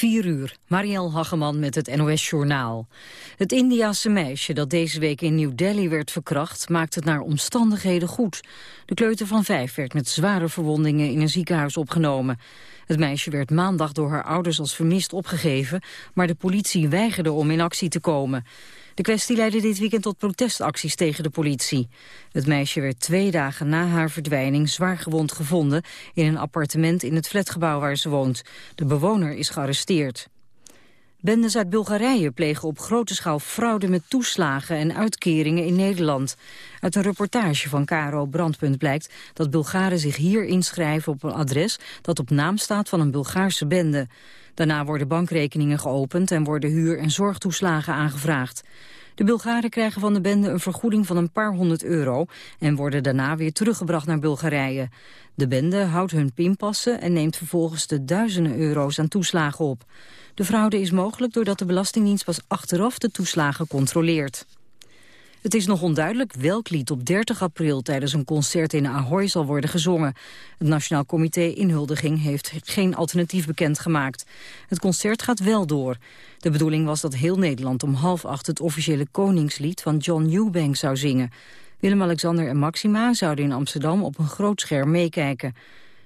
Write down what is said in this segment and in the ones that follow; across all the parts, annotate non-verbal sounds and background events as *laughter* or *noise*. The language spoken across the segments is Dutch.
4 uur, Marielle Hageman met het NOS Journaal. Het Indiase meisje dat deze week in New Delhi werd verkracht... maakt het naar omstandigheden goed. De kleuter van vijf werd met zware verwondingen in een ziekenhuis opgenomen. Het meisje werd maandag door haar ouders als vermist opgegeven... maar de politie weigerde om in actie te komen. De kwestie leidde dit weekend tot protestacties tegen de politie. Het meisje werd twee dagen na haar verdwijning zwaar gewond gevonden... in een appartement in het flatgebouw waar ze woont. De bewoner is gearresteerd. Bendes uit Bulgarije plegen op grote schaal fraude met toeslagen en uitkeringen in Nederland. Uit een reportage van Caro Brandpunt blijkt dat Bulgaren zich hier inschrijven op een adres dat op naam staat van een Bulgaarse bende. Daarna worden bankrekeningen geopend en worden huur- en zorgtoeslagen aangevraagd. De Bulgaren krijgen van de bende een vergoeding van een paar honderd euro... en worden daarna weer teruggebracht naar Bulgarije. De bende houdt hun pinpassen en neemt vervolgens de duizenden euro's aan toeslagen op. De fraude is mogelijk doordat de Belastingdienst pas achteraf de toeslagen controleert. Het is nog onduidelijk welk lied op 30 april tijdens een concert in Ahoy zal worden gezongen. Het Nationaal Comité Inhuldiging heeft geen alternatief bekendgemaakt. Het concert gaat wel door. De bedoeling was dat heel Nederland om half acht het officiële koningslied van John Eubank zou zingen. Willem-Alexander en Maxima zouden in Amsterdam op een groot scherm meekijken.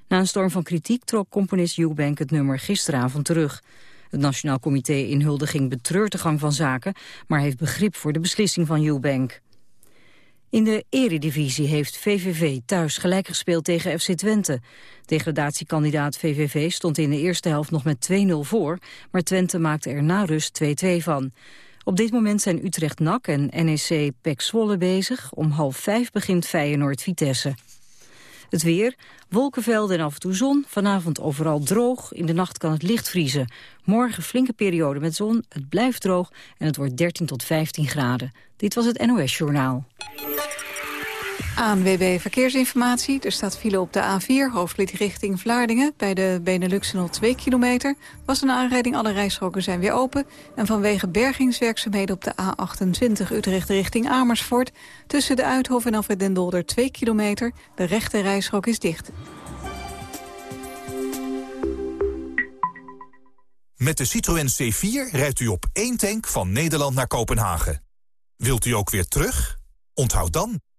Na een storm van kritiek trok componist Eubank het nummer gisteravond terug. Het Nationaal Comité Inhuldiging betreurt de gang van zaken... maar heeft begrip voor de beslissing van Eubank. In de eredivisie heeft VVV thuis gelijk gespeeld tegen FC Twente. Degradatiekandidaat VVV stond in de eerste helft nog met 2-0 voor... maar Twente maakte er na rust 2-2 van. Op dit moment zijn Utrecht NAC en NEC PEC Zwolle bezig. Om half vijf begint Feyenoord Vitesse. Het weer, wolkenvelden en af en toe zon. Vanavond overal droog. In de nacht kan het licht vriezen. Morgen flinke periode met zon. Het blijft droog en het wordt 13 tot 15 graden. Dit was het NOS Journaal. ANWB Verkeersinformatie. Er staat file op de A4, hoofdvliet richting Vlaardingen. Bij de Benelux nog 2 kilometer. Was een aanrijding, alle rijstroken zijn weer open. En vanwege bergingswerkzaamheden op de A28 Utrecht richting Amersfoort... tussen de Uithof en Alfred den Dolder 2 kilometer. De rechte rijstrook is dicht. Met de Citroën C4 rijdt u op één tank van Nederland naar Kopenhagen. Wilt u ook weer terug? Onthoud dan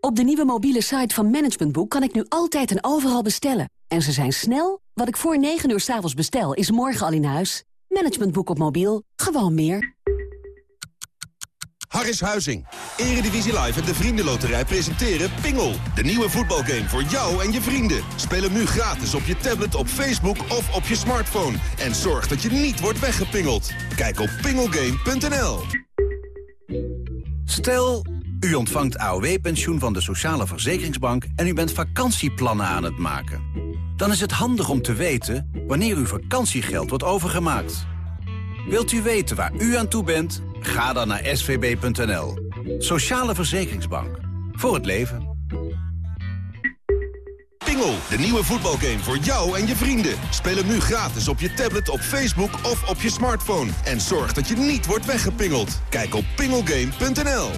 Op de nieuwe mobiele site van Management Boek kan ik nu altijd en overal bestellen. En ze zijn snel. Wat ik voor 9 uur s avonds bestel, is morgen al in huis. Management Boek op mobiel. Gewoon meer. Harris Huizing. Eredivisie Live en de Vriendenloterij presenteren Pingel. De nieuwe voetbalgame voor jou en je vrienden. Speel hem nu gratis op je tablet, op Facebook of op je smartphone. En zorg dat je niet wordt weggepingeld. Kijk op pingelgame.nl Stel... U ontvangt AOW-pensioen van de Sociale Verzekeringsbank... en u bent vakantieplannen aan het maken. Dan is het handig om te weten wanneer uw vakantiegeld wordt overgemaakt. Wilt u weten waar u aan toe bent? Ga dan naar svb.nl. Sociale Verzekeringsbank. Voor het leven. Pingel, de nieuwe voetbalgame voor jou en je vrienden. Speel hem nu gratis op je tablet, op Facebook of op je smartphone. En zorg dat je niet wordt weggepingeld. Kijk op pingelgame.nl.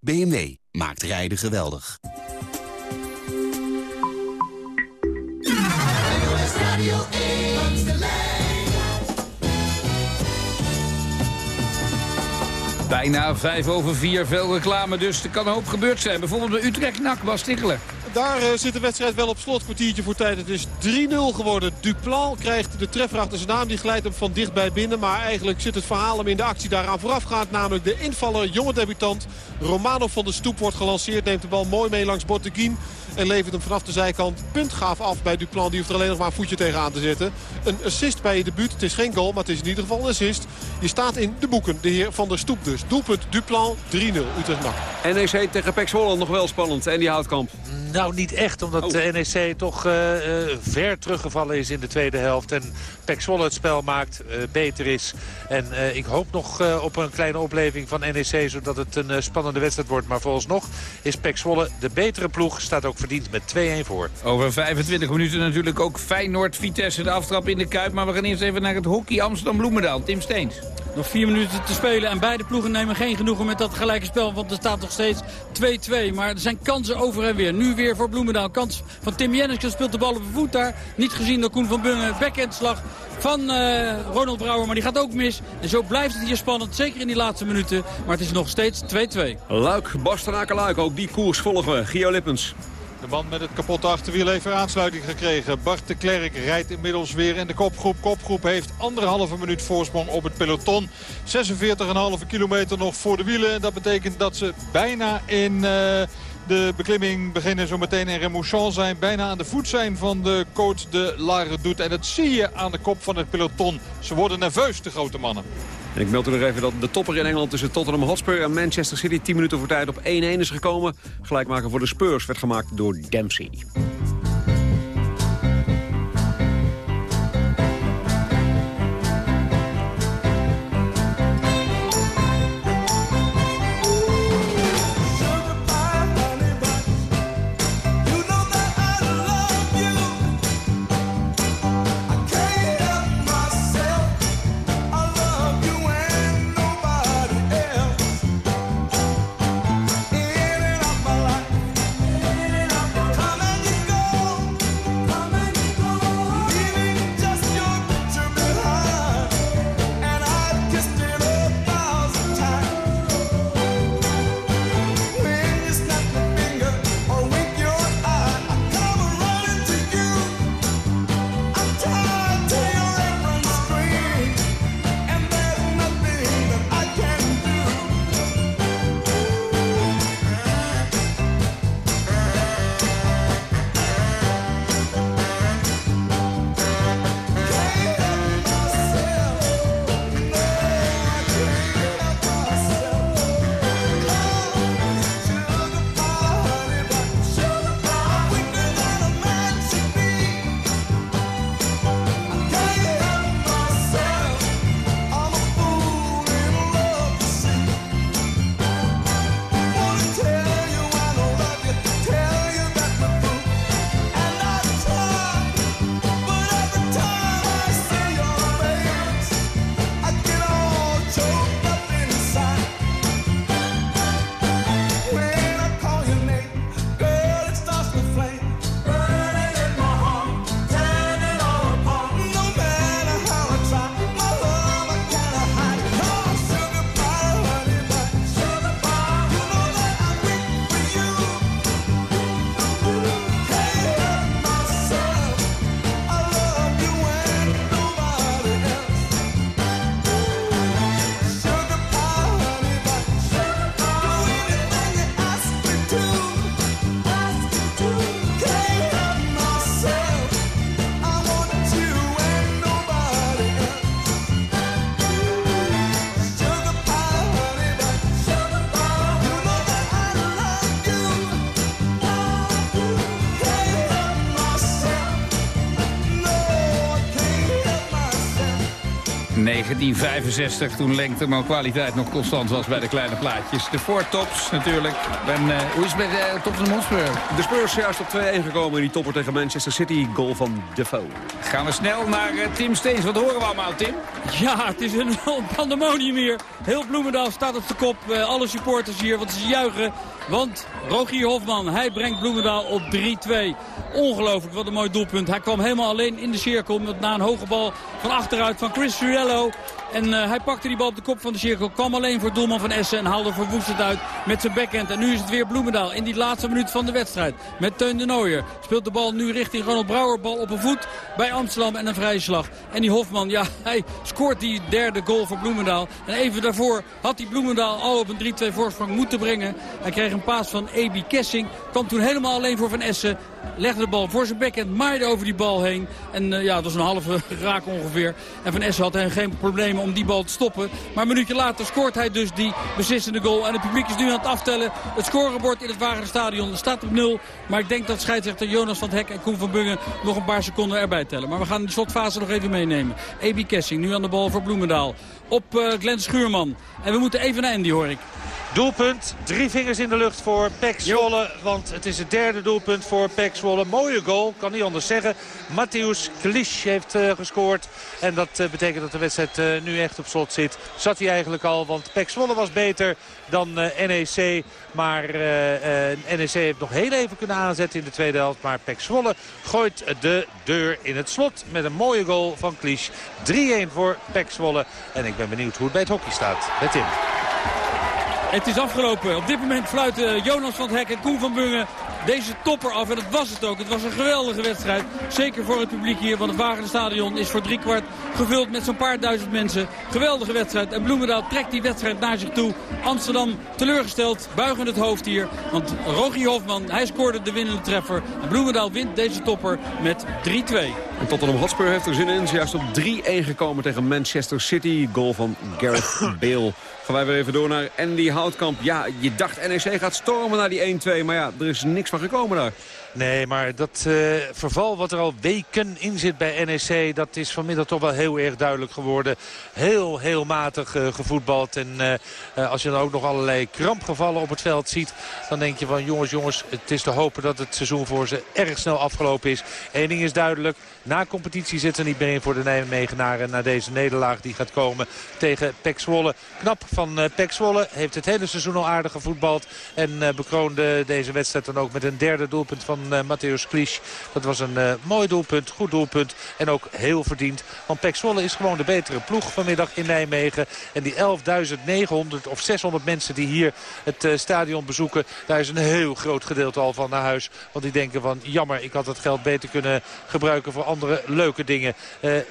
BMW maakt rijden geweldig. Bijna vijf over vier, veel reclame, dus er kan een hoop gebeurd zijn. Bijvoorbeeld bij Utrecht NAC, Bas. Daar uh, zit de wedstrijd wel op slot. Kwartiertje voor tijd. Het is 3-0 geworden. Duplan krijgt de treffer achter zijn naam. Die glijdt hem van dichtbij binnen. Maar eigenlijk zit het verhaal hem in de actie daaraan voorafgaand. Namelijk de invaller, jonge debutant. Romano van de Stoep wordt gelanceerd. Neemt de bal mooi mee langs Botteguin. En levert hem vanaf de zijkant puntgaaf af bij Duplan. Die hoeft er alleen nog maar een voetje tegenaan te zetten. Een assist bij je debuut. Het is geen goal, maar het is in ieder geval een assist. Je staat in de boeken. De heer Van der Stoep dus. Doelpunt Duplan 3-0. Utrecht NAC. NEC tegen Pek Zwolle nog wel spannend. En die Houtkamp. Nou, niet echt, omdat oh. de NEC toch uh, ver teruggevallen is in de tweede helft. En Pek Zwolle het spel maakt, uh, beter is. En uh, ik hoop nog op een kleine opleving van NEC, zodat het een spannende wedstrijd wordt. Maar vooralsnog is Pek Zwolle de betere ploeg. Staat ook verdiend met 2-1 voor. Over 25 minuten natuurlijk ook Feyenoord-Vitesse de aftrap in de Kuip. Maar we gaan eerst even naar het hockey Amsterdam-Bloemendaal. Tim Steens. Nog vier minuten te spelen en beide ploegen nemen geen genoegen met dat gelijke spel. Want er staat nog steeds 2-2. Maar er zijn kansen over en weer. Nu weer voor Bloemendaal. Kans van Tim Jenniske speelt de bal op de voet daar. Niet gezien door Koen van Bungen. Backhandslag van uh, Ronald Brouwer. Maar die gaat ook mis. En zo blijft het hier spannend. Zeker in die laatste minuten. Maar het is nog steeds 2-2. Luik, Bastenaken Luik. Ook die koers volgen we. Gio Lippens. De man met het kapotte achterwiel heeft weer aansluiting gekregen. Bart de Klerk rijdt inmiddels weer in de kopgroep. Kopgroep heeft anderhalve minuut voorsprong op het peloton. 46,5 kilometer nog voor de wielen. En dat betekent dat ze bijna in... Uh, de beklimming beginnen zo meteen in Remouchan zijn. Bijna aan de voet zijn van de coach de Lare Doet. En dat zie je aan de kop van het peloton. Ze worden nerveus, de grote mannen. En ik meld u nog even dat de topper in Engeland tussen Tottenham Hotspur en Manchester City 10 minuten voor tijd op 1-1 is gekomen. Gelijkmaker voor de Spurs werd gemaakt door Dempsey. 1965, toen lengte maar kwaliteit nog constant was bij de kleine plaatjes. De voortops natuurlijk. En, uh, hoe is het met uh, Tottenham Hotspur? De Spurs juist op 2-1 gekomen in die topper tegen Manchester City. Goal van Defoe. Gaan we snel naar uh, Tim Steens. Wat horen we allemaal, Tim? Ja, het is een *laughs* pandemonium hier. Heel Bloemendaal staat op de kop. Uh, alle supporters hier, want ze juichen. Want Rogier Hofman, hij brengt Bloemendaal op 3-2. Ongelooflijk, wat een mooi doelpunt. Hij kwam helemaal alleen in de cirkel. Met na een hoge bal van achteruit van Chris Riello. go. En uh, hij pakte die bal op de kop van de cirkel. Kwam alleen voor doelman van Essen en haalde verwoestend uit met zijn backhand. En nu is het weer Bloemendaal in die laatste minuut van de wedstrijd. Met Teun de Nooier. Speelt de bal nu richting Ronald Brouwer. Bal op een voet bij Amsterdam en een vrije slag. En die Hofman, ja, *laughs* hij scoort die derde goal voor Bloemendaal. En even daarvoor had hij Bloemendaal al op een 3-2 voorsprong moeten brengen. Hij kreeg een paas van Ebi Kessing. Kwam toen helemaal alleen voor Van Essen. Legde de bal voor zijn backhand, maaide over die bal heen. En uh, ja, dat was een halve *laughs* raak ongeveer. En Van Essen had geen om die bal te stoppen. Maar een minuutje later scoort hij dus die beslissende goal. En het publiek is nu aan het aftellen. Het scorebord in het Wagenerstadion staat op nul. Maar ik denk dat scheidsrechter Jonas van het Hek en Koen van Bungen nog een paar seconden erbij tellen. Maar we gaan die slotfase nog even meenemen. Ebi Kessing nu aan de bal voor Bloemendaal. Op uh, Glenn Schuurman. En we moeten even naar Andy hoor ik. Doelpunt, drie vingers in de lucht voor Pek Zwolle. Want het is het derde doelpunt voor Pek Zwolle. Mooie goal, kan niet anders zeggen. Matthäus Klisch heeft uh, gescoord. En dat uh, betekent dat de wedstrijd uh, nu echt op slot zit. Zat hij eigenlijk al, want Pek Zwolle was beter dan NEC. Maar NEC heeft nog heel even kunnen aanzetten in de tweede helft. Maar Pek Zwolle gooit de deur in het slot met een mooie goal van Klisch. 3-1 voor Pek Zwolle. En ik ben benieuwd hoe het bij het hockey staat. Met Tim. Het is afgelopen. Op dit moment fluiten Jonas van het Hek en Koen van Bungen deze topper af. En dat was het ook. Het was een geweldige wedstrijd. Zeker voor het publiek hier. Want het Wagenstadion is voor driekwart gevuld met zo'n paar duizend mensen. Geweldige wedstrijd. En Bloemendaal trekt die wedstrijd naar zich toe. Amsterdam teleurgesteld. Buigend het hoofd hier. Want Rogie Hofman, hij scoorde de winnende treffer. En Bloemendaal wint deze topper met 3-2. En Tottenham Hotspur heeft er zin in. Ze juist op 3-1 gekomen tegen Manchester City. Goal van Gareth *coughs* Bale. Gaan wij weer even door naar Andy Houtkamp. Ja, je dacht NEC gaat stormen naar die 1-2. Maar ja, er is niks van gekomen daar. Nee, maar dat uh, verval wat er al weken in zit bij NEC... dat is vanmiddag toch wel heel erg duidelijk geworden. Heel, heel matig uh, gevoetbald. En uh, als je dan ook nog allerlei krampgevallen op het veld ziet... dan denk je van jongens, jongens, het is te hopen dat het seizoen voor ze erg snel afgelopen is. Eén ding is duidelijk. Na competitie zit er niet meer in voor de Nijmegenaren... na deze nederlaag die gaat komen tegen Pek Zwolle. Knap van Pek Zwolle. Heeft het hele seizoen al aardig gevoetbald. En bekroonde deze wedstrijd dan ook met een derde doelpunt van uh, Matthäus Klisch. Dat was een mooi doelpunt, goed doelpunt en ook heel verdiend. Want Pek Zwolle is gewoon de betere ploeg vanmiddag in Nijmegen. En die 11.900 of 600 mensen die hier het stadion bezoeken... daar is een heel groot gedeelte al van naar huis. Want die denken van jammer, ik had het geld beter kunnen gebruiken voor leuke dingen.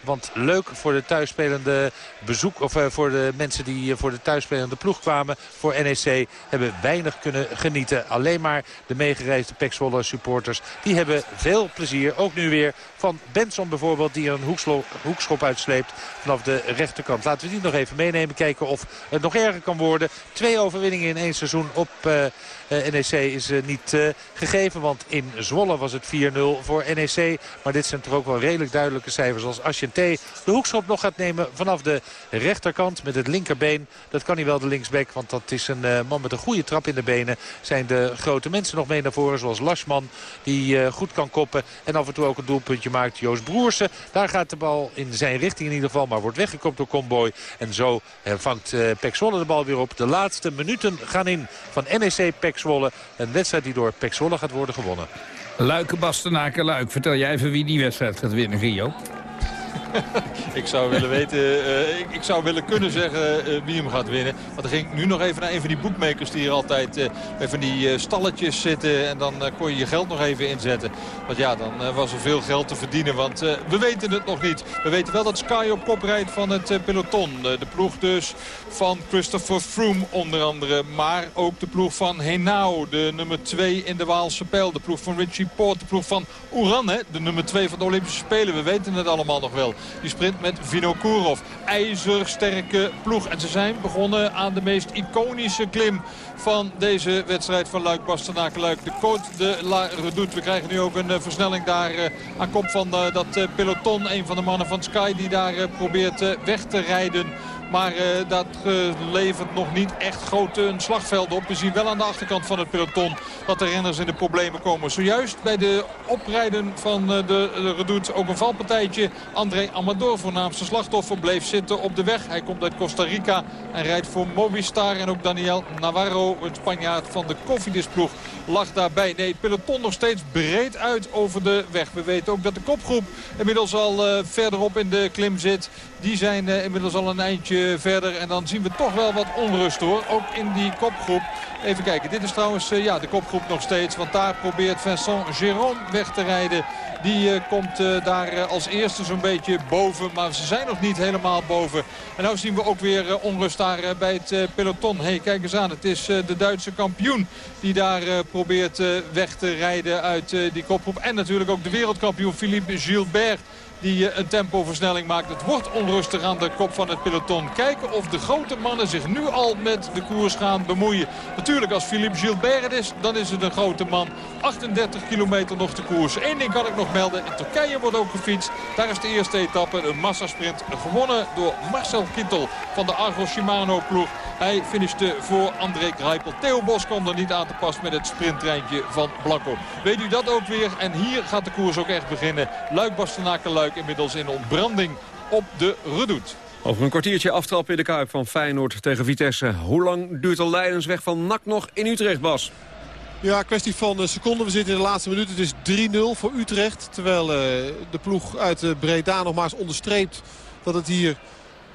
want leuk voor de thuisspelende bezoek... of voor de mensen die voor de thuisspelende ploeg kwamen voor NEC... hebben weinig kunnen genieten. Alleen maar de meegereisde Pek Zwolle supporters die hebben veel plezier. Ook nu weer van Benson bijvoorbeeld die een hoekschop uitsleept vanaf de rechterkant. Laten we die nog even meenemen. Kijken of het nog erger kan worden. Twee overwinningen in één seizoen op NEC is uh, niet uh, gegeven. Want in Zwolle was het 4-0 voor NEC. Maar dit zijn toch ook wel redelijk duidelijke cijfers. Als Asciente de hoekschop nog gaat nemen vanaf de rechterkant met het linkerbeen. Dat kan hij wel de linksback. Want dat is een man met een goede trap in de benen. Zijn de grote mensen nog mee naar voren. Zoals Lasman die goed kan koppen. En af en toe ook een doelpuntje maakt. Joost Broersen. Daar gaat de bal in zijn richting in ieder geval. Maar wordt weggekopt door Comboy. En zo vangt Pek Zwolle de bal weer op. De laatste minuten gaan in van NEC Pek Een wedstrijd die door Pek gaat worden gewonnen. Luiken Bastenaken Luik. Vertel jij even wie die wedstrijd gaat winnen, Rio. Ik zou willen weten, uh, ik, ik, zou willen kunnen zeggen uh, wie hem gaat winnen. Want er ging nu nog even naar een van die boekmakers die hier altijd uh, bij van die stalletjes zitten. En dan kon je je geld nog even inzetten. Want ja, dan was er veel geld te verdienen. Want we weten het nog niet. We weten wel dat Sky op kop rijdt van het peloton. de ploeg dus van Christopher Froome onder andere. Maar ook de ploeg van Henao, de nummer 2 in de Waalse pijl. De ploeg van Richie Poort, de ploeg van Oeran, hè, de nummer 2 van de Olympische Spelen. We weten het allemaal nog wel. Die sprint met Vino Kurov. IJzersterke ploeg. En ze zijn begonnen aan de meest iconische klim van deze wedstrijd van Luik Bastenaken Luik. De Côte de la Redoute. We krijgen nu ook een uh, versnelling daar uh, aan kop van uh, dat peloton. Een van de mannen van Sky die daar probeert weg te rijden Maar dat levert nog niet echt grote slagvelden op. We zien wel aan de achterkant van het peloton dat de renners in de problemen komen. Zojuist bij de oprijden van de, de Redoute ook een valpartijtje. André Amador, voornaamste slachtoffer, bleef zitten op de weg. Hij komt uit Costa Rica en rijdt voor Movistar. En ook Daniel Navarro, het Spanjaard van de Cofidis-ploeg, lag daarbij. Nee, peloton nog steeds breed uit over de weg. We weten ook dat de kopgroep inmiddels al uh, verderop in de klim zit. Die zijn uh, inmiddels al een eindje verder. En dan zien we toch wel wat onrust hoor. Ook in die kopgroep. Even kijken, dit is trouwens uh, ja, de kopgroep nog steeds. Want daar probeert Vincent Géron weg te rijden. Die uh, komt daar als eerste zo'n beetje boven. Maar ze zijn nog niet helemaal boven. En nu zien we ook weer onrust daar bij het peloton. hey, kijk eens aan. Het is de Duitse kampioen die daar probeert weg te rijden uit die kopgroep. En natuurlijk ook de wereldkampioen Philippe Gilbert die eh, een tempoversnelling maakt. Het wordt onrustig aan de kop van het peloton. Kijken of de grote mannen zich nu al met de koers gaan bemoeien. Natuurlijk als Philippe Gilbert het is, dan is het een grote man. 38 kilometer nog de koers. Eén ding kan ik nog melden. In Turkije wordt ook gefietst. Daar is de eerste etappe, een massasprint, gewonnen door Marcel Kittel van de Argo Shimano ploeg. Hij finishte voor André Greipel. Theo Bos kwam er niet aan te pas met het sprinttreintje van Blanco. Weet u dat ook weer? En hier gaat de koers ook echt beginnen. Luik Bastenaken Luik inmiddels in ontbranding op de Redoute. Over een kwartiertje aftrap in de Kuip van Feyenoord tegen Vitesse. Hoe lang duurt de Leidensweg van NAC nog in Utrecht, Bas? Ja, kwestie van seconden. We zitten in de laatste minuut. Het is 3-0 voor Utrecht. Terwijl uh, de ploeg uit uh, Breda nogmaals onderstreept dat het hier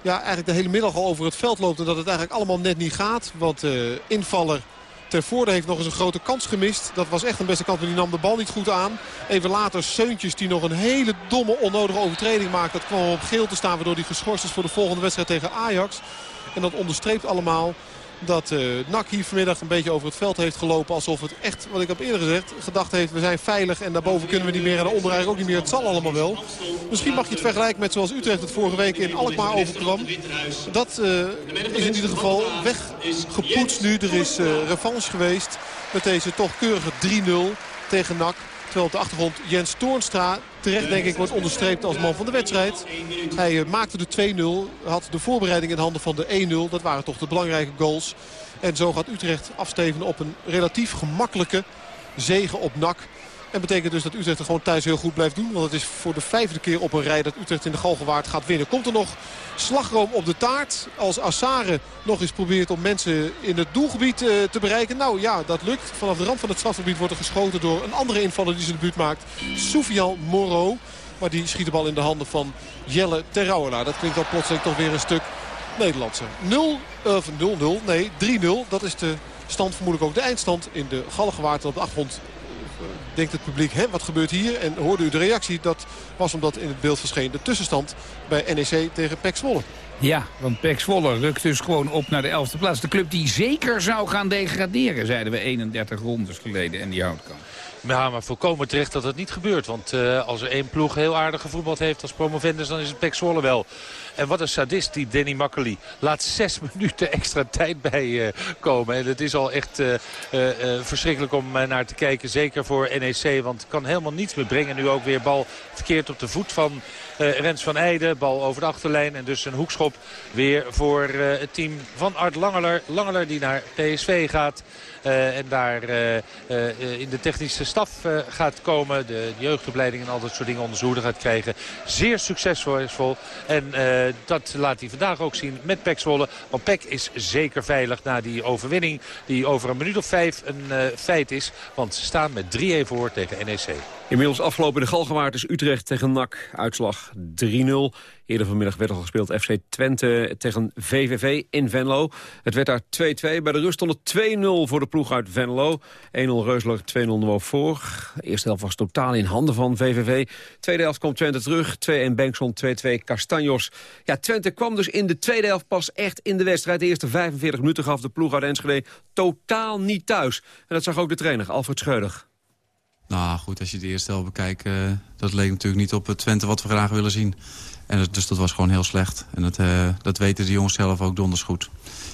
ja, eigenlijk de hele middag al over het veld loopt. En dat het eigenlijk allemaal net niet gaat. Want uh, invaller Ter Voorde heeft nog eens een grote kans gemist. Dat was echt een beste kans, maar die nam de bal niet goed aan. Even later Seuntjes die nog een hele domme onnodige overtreding maakt. Dat kwam op geel te staan waardoor hij geschorst is voor de volgende wedstrijd tegen Ajax. En dat onderstreept allemaal dat uh, NAC hier vanmiddag een beetje over het veld heeft gelopen. Alsof het echt, wat ik heb eerder gezegd, gedacht heeft... we zijn veilig en daarboven kunnen we niet meer en daaronder eigenlijk ook niet meer. Het zal allemaal wel. Misschien mag je het vergelijken met zoals Utrecht het vorige week in Alkmaar overkwam. Dat uh, is in ieder geval weggepoetst nu. Er is uh, revanche geweest met deze toch keurige 3-0 tegen NAC. Terwijl op de achtergrond Jens Toornstra terecht denk ik wordt onderstreept als man van de wedstrijd. Hij uh, maakte de 2-0, had de voorbereiding in handen van de 1-0. Dat waren toch de belangrijke goals. En zo gaat Utrecht afstevenen op een relatief gemakkelijke zegen op NAC. En betekent dus dat Utrecht er gewoon thuis heel goed blijft doen. Want het is voor de vijfde keer op een rij dat Utrecht in de Galgenwaard gaat winnen. Komt er nog slagroom op de taart. Als Assare nog eens probeert om mensen in het doelgebied uh, te bereiken. Nou ja, dat lukt. Vanaf de rand van het strafgebied wordt er geschoten door een andere invaller die zijn debuut maakt. Soufian Moreau. Maar die schiet de bal in de handen van Jelle Terrouwenaar. Dat klinkt dan plotseling toch weer een stuk Nederlandse. 0, of 0-0, nee 3-0. Dat is de stand, vermoedelijk ook de eindstand in de Galgenwaard. Op de achtergrond denkt het publiek, hè, wat gebeurt hier? En hoorde u de reactie? Dat was omdat in het beeld verscheen de tussenstand bij NEC tegen PEC Zwolle. Ja, want PEC Zwolle rukt dus gewoon op naar de elfde plaats. De club die zeker zou gaan degraderen, zeiden we 31 rondes geleden. En die houdt. Ja, maar volkomen terecht dat het niet gebeurt. Want uh, als er één ploeg heel aardig gevoetbald heeft als promovendus... dan is het Pek Zwolle wel. En wat een sadist die Danny Makkely. Laat zes *laughs* minuten extra tijd bij uh, komen. En het is al echt uh, verschrikkelijk om naar te kijken. Zeker voor NEC. Want kan helemaal niets meer brengen. Nu ook weer bal verkeerd op de voet van Rens van Eijden. Bal over de achterlijn. En dus een hoekschop weer voor het team van Art Langeler. Langeler die naar PSV gaat. Uh, en daar uh, uh, in de technische staf gaat komen. De, jeugdopleiding en al dat soort dingen onder zijn hoede gaat krijgen. Zeer succesvol. En dat laat hij vandaag ook zien met Pek Zwolle. Want Pek is zeker veilig na die overwinning. Die over een minuut of vijf een feit is. Want ze staan met 3-1 voor tegen NEC. Inmiddels afgelopen de Galgenwaard is Utrecht tegen NAC. Uitslag 3-0. Eerder vanmiddag werd al gespeeld FC Twente tegen VVV in Venlo. Het werd daar 2-2. Bij de rust stond het 2-0 voor de ploeg uit Venlo. 1-0 Reusler, 2-0 Nuo voor. De eerste helft was totaal in handen van VVV. Tweede helft komt Twente terug. 2-1 Bengtson, 2-2 Castanjos. Ja, Twente kwam dus in de tweede helft pas echt in de wedstrijd. De eerste 45 minuten gaf de ploeg uit Enschede totaal niet thuis. En dat zag ook de trainer, Alfred Scheudig. Nou goed, als je de eerste helft bekijkt, uh, dat leek natuurlijk niet op het Twente wat we graag willen zien. En dus dat was gewoon heel slecht. En dat, uh, dat weten de jongens zelf ook donders goed.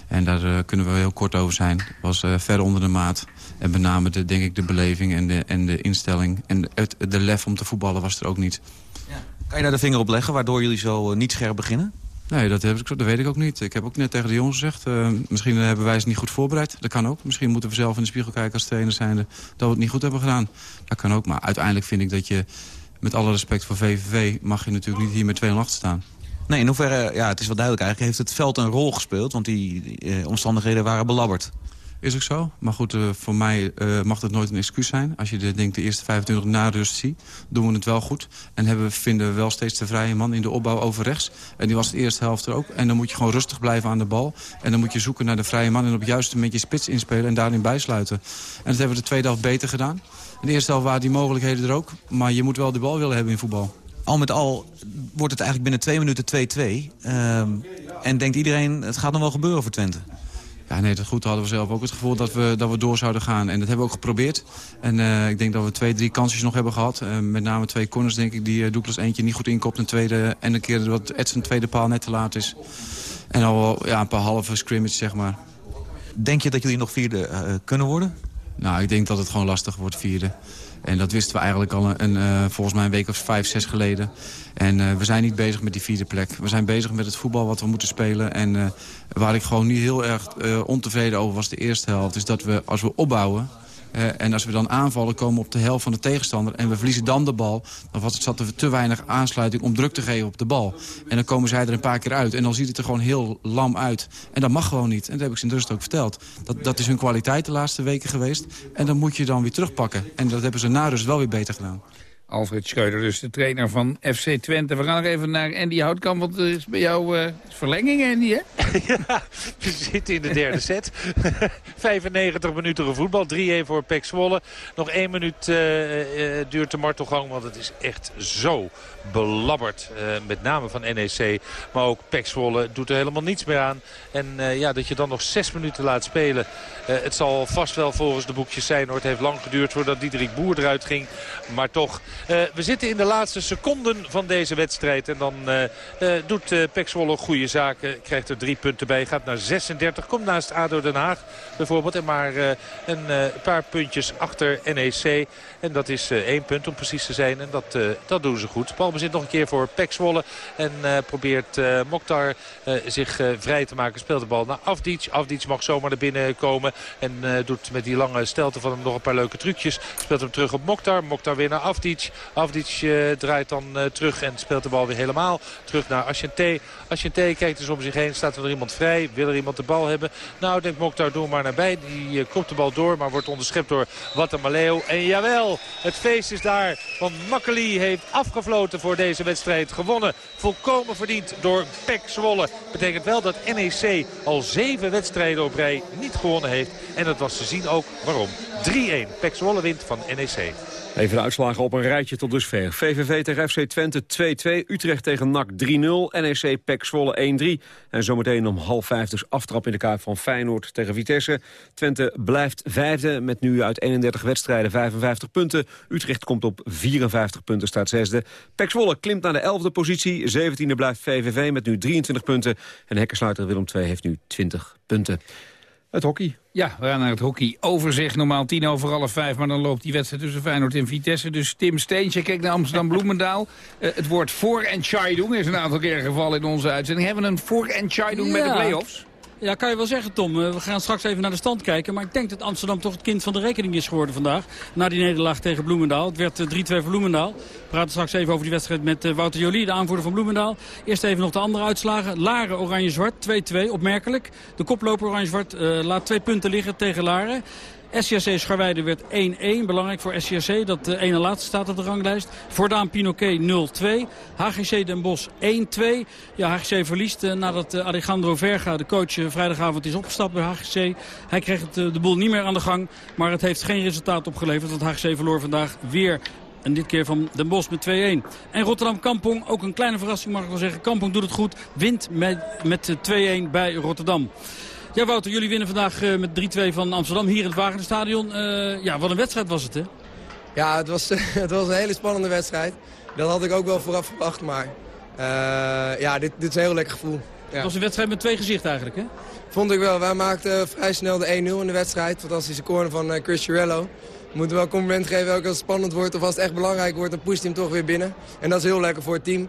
En daar uh, kunnen we heel kort over zijn. Het was ver onder de maat. En met name de, denk ik, de beleving en de, en de instelling. En het, de lef om te voetballen was er ook niet. Ja. Kan je daar de vinger op leggen waardoor jullie zo niet scherp beginnen? Nee, dat, heb ik, dat weet ik ook niet. Ik heb ook net tegen de jongens gezegd... Uh, misschien hebben wij ze niet goed voorbereid. Dat kan ook. Misschien moeten we zelf in de spiegel kijken als trainer zijnde... dat we het niet goed hebben gedaan. Dat kan ook. Maar uiteindelijk vind ik dat je... met alle respect voor VVV... mag je natuurlijk niet hier met 2 achter staan. Nee, in hoeverre, ja, het is wel duidelijk eigenlijk... heeft het veld een rol gespeeld? Want die, eh, omstandigheden waren belabberd. Is ook zo. Maar goed, uh, voor mij uh, mag dat nooit een excuus zijn. Als je de, denk, de eerste 25 na rust ziet, doen we het wel goed. En hebben, vinden we wel steeds de vrije man in de opbouw over rechts. En die was de eerste helft er ook. En dan moet je gewoon rustig blijven aan de bal. En dan moet je zoeken naar de vrije man en op het juiste moment je spits inspelen en daarin bijsluiten. En dat hebben we de tweede helft beter gedaan. In de eerste helft waren die mogelijkheden er ook. Maar je moet wel de bal willen hebben in voetbal. Al met al wordt het eigenlijk binnen twee minuten 2-2. Uh, en denkt iedereen, het gaat nog wel gebeuren voor Twente. Ja, nee, dat goed hadden we zelf ook het gevoel dat we, dat we door zouden gaan. En dat hebben we ook geprobeerd. En uh, ik denk dat we twee, drie kansjes nog hebben gehad. Uh, met name twee corners, denk ik, die uh, Douglas eentje niet goed inkopt. En, tweede, en een keer wat Edson tweede paal net te laat is. En al ja, een paar halve scrimmage, zeg maar. Denk je dat jullie nog vierde kunnen worden? Nou, ik denk dat het gewoon lastig wordt vierde. En dat wisten we eigenlijk al een, uh, volgens mij een week of vijf, zes geleden. En uh, we zijn niet bezig met die vierde plek. We zijn bezig met het voetbal wat we moeten spelen. En uh, waar ik gewoon niet heel erg ontevreden over was de eerste helft... is dat we, als we opbouwen... Uh, en als we dan aanvallen, komen op de helft van de tegenstander... en we verliezen dan de bal, dan was het, zat er te weinig aansluiting om druk te geven op de bal. En dan komen zij er een paar keer uit en dan ziet het er gewoon heel lam uit. En dat mag gewoon niet. En dat heb ik ze in rust ook verteld. Dat, dat is hun kwaliteit de laatste weken geweest. En dan moet je dan weer terugpakken. En dat hebben ze na rust wel weer beter gedaan. Alfred Schreuder, dus de trainer van FC Twente. We gaan nog even naar Andy Houtkamp, want er is bij jou uh, verlenging, Andy, hè? *laughs* ja, we zitten in de derde set. *laughs* 95 minuten voetbal, 3-1 voor Pek Zwolle. Nog één minuut uh, uh, duurt de martelgang, want het is echt zo belabberd. met name van NEC, maar ook Pek Zwolle doet er helemaal niets meer aan. En ja, dat je dan nog zes minuten laat spelen. het zal vast wel volgens de boekjes zijn, hoor. Het heeft lang geduurd voordat Diederik Boer eruit ging. Maar toch, we zitten in de laatste seconden van deze wedstrijd. En dan doet uh, goede zaken. Krijgt er drie punten bij. Gaat naar 36. Komt naast ADO Den Haag bijvoorbeeld. En maar een paar puntjes achter NEC. En dat is één punt om precies te zijn. En dat, dat doen ze goed. Balbezit nog een keer voor Pek Zwolle. En probeert Mokhtar zich vrij te maken. Speelt de bal naar Afdic. Afdic mag zomaar naar binnen komen. En doet met die lange stelte van hem nog een paar leuke trucjes. Speelt hem terug op Mokhtar. Mokhtar weer naar Afdic. Afdic draait dan terug en speelt de bal weer helemaal terug naar Asciente. Asciente kijkt dus om zich heen. Staat er nog iemand vrij? Wil er iemand de bal hebben? Nou, denkt Mokhtar, doe maar naar bij. Die komt de bal door, maar wordt onderschept door Watamaleo. En jawel, het feest is daar. Want Makkeli heeft afgefloten voor deze wedstrijd. Gewonnen, volkomen verdiend door Pek Zwolle. Betekent wel dat NEC al zeven wedstrijden op rij niet gewonnen heeft. En dat was te zien ook waarom. 3-1. Pek Zwolle wint van NEC. Even de uitslagen op een rijtje tot dusver. VVV tegen FC Twente 2-2, Utrecht tegen NAC 3-0, NEC PEC Zwolle 1-3. En zometeen om half vijf dus aftrap in de kaart van Feyenoord tegen Vitesse. Twente blijft vijfde met nu uit 31 wedstrijden 55 punten. Utrecht komt op 54 punten, staat zesde. PEC Zwolle klimt naar de elfde positie. 17e blijft VVV met nu 23 punten. En hekkensluiter Willem II heeft nu 20 punten. Het hockey. Ja, we gaan naar het hockey. Overzicht normaal tien over half vijf, maar dan loopt die wedstrijd tussen Feyenoord en Vitesse. Dus Tim Steentje, kijk naar Amsterdam-Bloemendaal. Uh, het woord voor en doen is een aantal keer gevallen in onze uitzending. Hebben we een voor en doen ja. met de play-offs? Ja, kan je wel zeggen, Tom. Eh, we gaan straks even naar de stand kijken. Maar ik denk dat Amsterdam toch het kind van de rekening is geworden vandaag. Na die nederlaag tegen Bloemendaal. Het werd 3-2 eh, voor Bloemendaal. We praten straks even over die wedstrijd met eh, Wouter Jolie, de aanvoerder van Bloemendaal. Eerst even nog de andere uitslagen. Laren Oranje-Zwart, 2-2, opmerkelijk. De koploper Oranje-Zwart laat twee punten liggen tegen Laren. SCRC Scharweide werd 1-1. Belangrijk voor SCRC dat de ene laatste staat op de ranglijst. Voordaan Pinoquet 0-2. HGC Den Bosch 1-2. Ja, HGC verliest uh, nadat uh, Alejandro Verga, de coach, uh, vrijdagavond is opgestapt bij HGC. Hij kreeg het, de boel niet meer aan de gang. Maar het heeft geen resultaat opgeleverd. Want HGC verloor vandaag weer en dit keer van Den Bosch met 2-1. En Rotterdam Kampong, ook een kleine verrassing mag ik wel zeggen. Kampong doet het goed, wint met, met 2-1 bij Rotterdam. Ja, Wouter, jullie winnen vandaag uh, met 3-2 van Amsterdam hier in het Wagenstadion. Uh, ja, wat een wedstrijd was het, hè? Ja, het was, *laughs* het was een hele spannende wedstrijd. Dat had ik ook wel vooraf verwacht, maar uh, ja, dit, dit is een heel lekker gevoel. Ja. Het was een wedstrijd met twee gezichten eigenlijk, hè? Vond ik wel. Wij maakten vrij snel de 1-0 in de wedstrijd. Fantastische corner van uh, Chris Chiarello. We moeten wel compliment geven ook als het spannend wordt of als het echt belangrijk wordt, dan pusht hij hem toch weer binnen. En dat is heel lekker voor het team.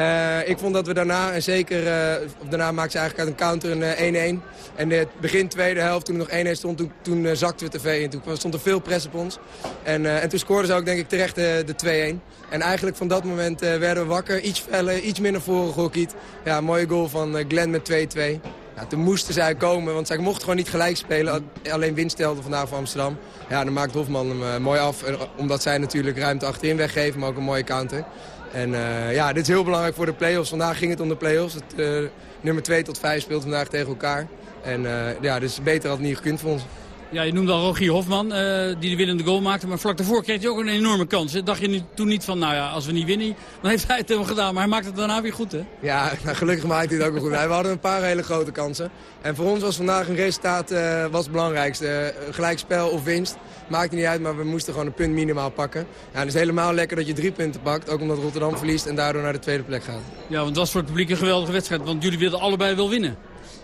Uh, ik vond dat we daarna, en zeker uh, daarna maakte ze eigenlijk uit een counter een 1-1. en het begin tweede helft, toen er nog 1-1 stond, toen, toen zakten we tv in. Toen stond er veel press op ons. En, en toen scoorden ze ook denk ik terecht de 2-1. En eigenlijk van dat moment werden we wakker, iets feller, iets minder voren gehockeyd. Ja, mooie goal van Glenn met 2-2. Ja, toen moesten zij komen, want zij mochten gewoon niet gelijk spelen. Alleen winst stelde vandaag voor Amsterdam. Ja, dan maakt Hofman hem mooi af. Omdat zij natuurlijk ruimte achterin weggeven, maar ook een mooie counter. En uh, ja, dit is heel belangrijk voor de play-offs. Vandaag ging het om de play-offs. Het, uh, nummer 2 tot 5 speelt vandaag tegen elkaar. En uh, ja, dus beter had het niet gekund voor ons. Ja, je noemde al Rogier Hofman, uh, die de winnende goal maakte. Maar vlak daarvoor kreeg hij ook een enorme kans. Dacht je toen niet van, nou ja, als we niet winnen, dan heeft hij het helemaal gedaan. Maar hij maakt het daarna weer goed, hè? Ja, *laughs* nou, gelukkig maakt hij het ook weer goed. We hadden een paar hele grote kansen. En voor ons was vandaag een resultaat uh, was het belangrijkste. Uh, gelijkspel of winst. Maakt niet uit, maar we moesten gewoon een punt minimaal pakken. Ja, het is helemaal lekker dat je drie punten pakt. Ook omdat Rotterdam verliest en daardoor naar de tweede plek gaat. Ja, want het was voor het publiek een geweldige wedstrijd. Want jullie wilden allebei wel winnen.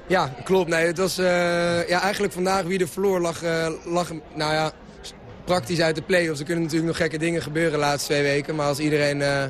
Ja, klopt. Nee, het was uh, ja, eigenlijk vandaag wie er verloor lag, uh, lag nou ja, praktisch uit de play-offs. Er kunnen natuurlijk nog gekke dingen gebeuren de laatste twee weken. Maar als iedereen uh,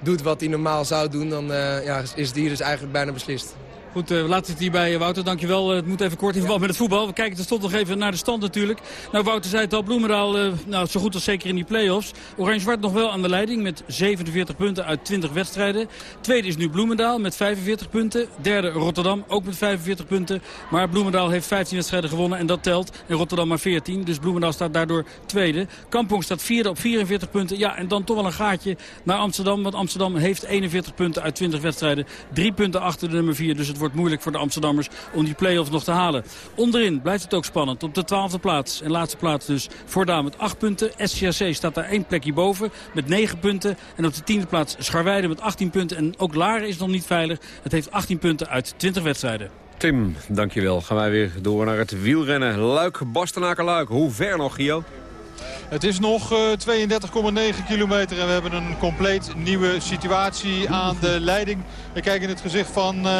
doet wat hij normaal zou doen, dan ja, is het hier dus eigenlijk bijna beslist. Goed, uh, we laten het hierbij, eh, Wouter. Dankjewel. Uh, het moet even kort in verband met het voetbal. We kijken tenslotte nog even naar de stand natuurlijk. Nou, Wouter zei het al, Bloemendaal, nou, zo goed als zeker in die play-offs. Oranje-Zwart nog wel aan de leiding met 47 punten uit 20 wedstrijden. Tweede is nu Bloemendaal met 45 punten. Derde Rotterdam ook met 45 punten. Maar Bloemendaal heeft 15 wedstrijden gewonnen en dat telt. En Rotterdam maar 14, dus Bloemendaal staat daardoor tweede. Kampong staat vierde op 44 punten. Ja, en dan toch wel een gaatje naar Amsterdam. Want Amsterdam heeft 41 punten uit 20 wedstrijden. Drie punten achter de nummer 4, dus het wordt moeilijk voor de Amsterdammers om die play-offs nog te halen. Onderin blijft het ook spannend. Op de twaalfde plaats en laatste plaats dus Voordaam met 8 punten. SCAC staat daar één plekje boven met 9 punten. En op de tiende plaats Scharweide met 18 punten. En ook Laren is nog niet veilig. Het heeft 18 punten uit 20 wedstrijden. Tim, dankjewel. Gaan wij weer door naar het wielrennen. Luik, Bastenaken, Luik. Hoe ver nog, Gio? Het is nog 32,9 kilometer en we hebben een compleet nieuwe situatie aan de leiding. We kijken in het gezicht van uh,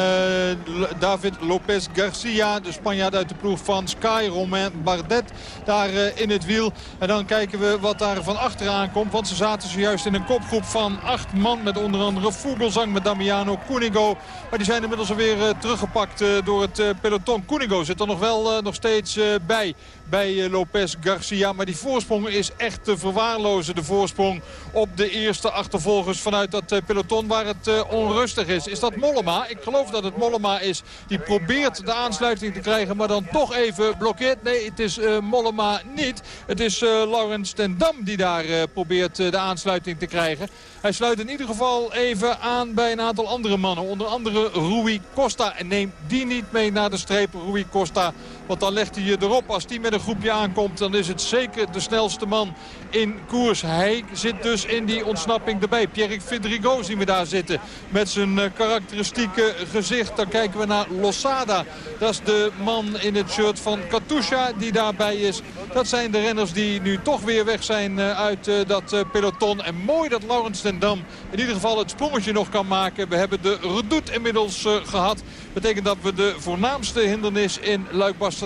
David Lopez Garcia, de Spanjaard uit de ploeg van Sky, Romain Bardet, daar uh, in het wiel. En dan kijken we wat daar van achteraan komt, want ze zaten zojuist in een kopgroep van acht man met onder andere Vogelsang met Damiano Cunigo. Maar die zijn inmiddels alweer teruggepakt door het peloton. Cunigo zit er nog wel nog steeds bij bij Lopez Garcia. Maar die voorsprong is echt te verwaarlozen. De voorsprong op de eerste achtervolgers vanuit dat peloton waar het onrustig is is dat Mollema. Ik geloof dat het Mollema is. Die probeert de aansluiting te krijgen, maar dan toch even blokkeert. Nee, het is Mollema niet. Het is Laurens ten Dam die daar probeert de aansluiting te krijgen. Hij sluit in ieder geval even aan bij een aantal andere mannen. Onder andere Rui Costa. En neem die niet mee naar de streep, Rui Costa. Want dan legt hij je erop. Als die met een groepje aankomt, dan is het zeker de snelste man in koers. Hij zit dus in die ontsnapping erbij. Pierre Federico zien we daar zitten. Met zijn karakteristieke gezicht. Dan kijken we naar Losada. Dat is de man in het shirt van Katusha die daarbij is. Dat zijn de renners die nu toch weer weg zijn uit dat peloton. En mooi dat Laurens ten Dam in ieder geval het sprongetje nog kan maken. We hebben de redoute inmiddels gehad betekent dat we de voornaamste hindernis in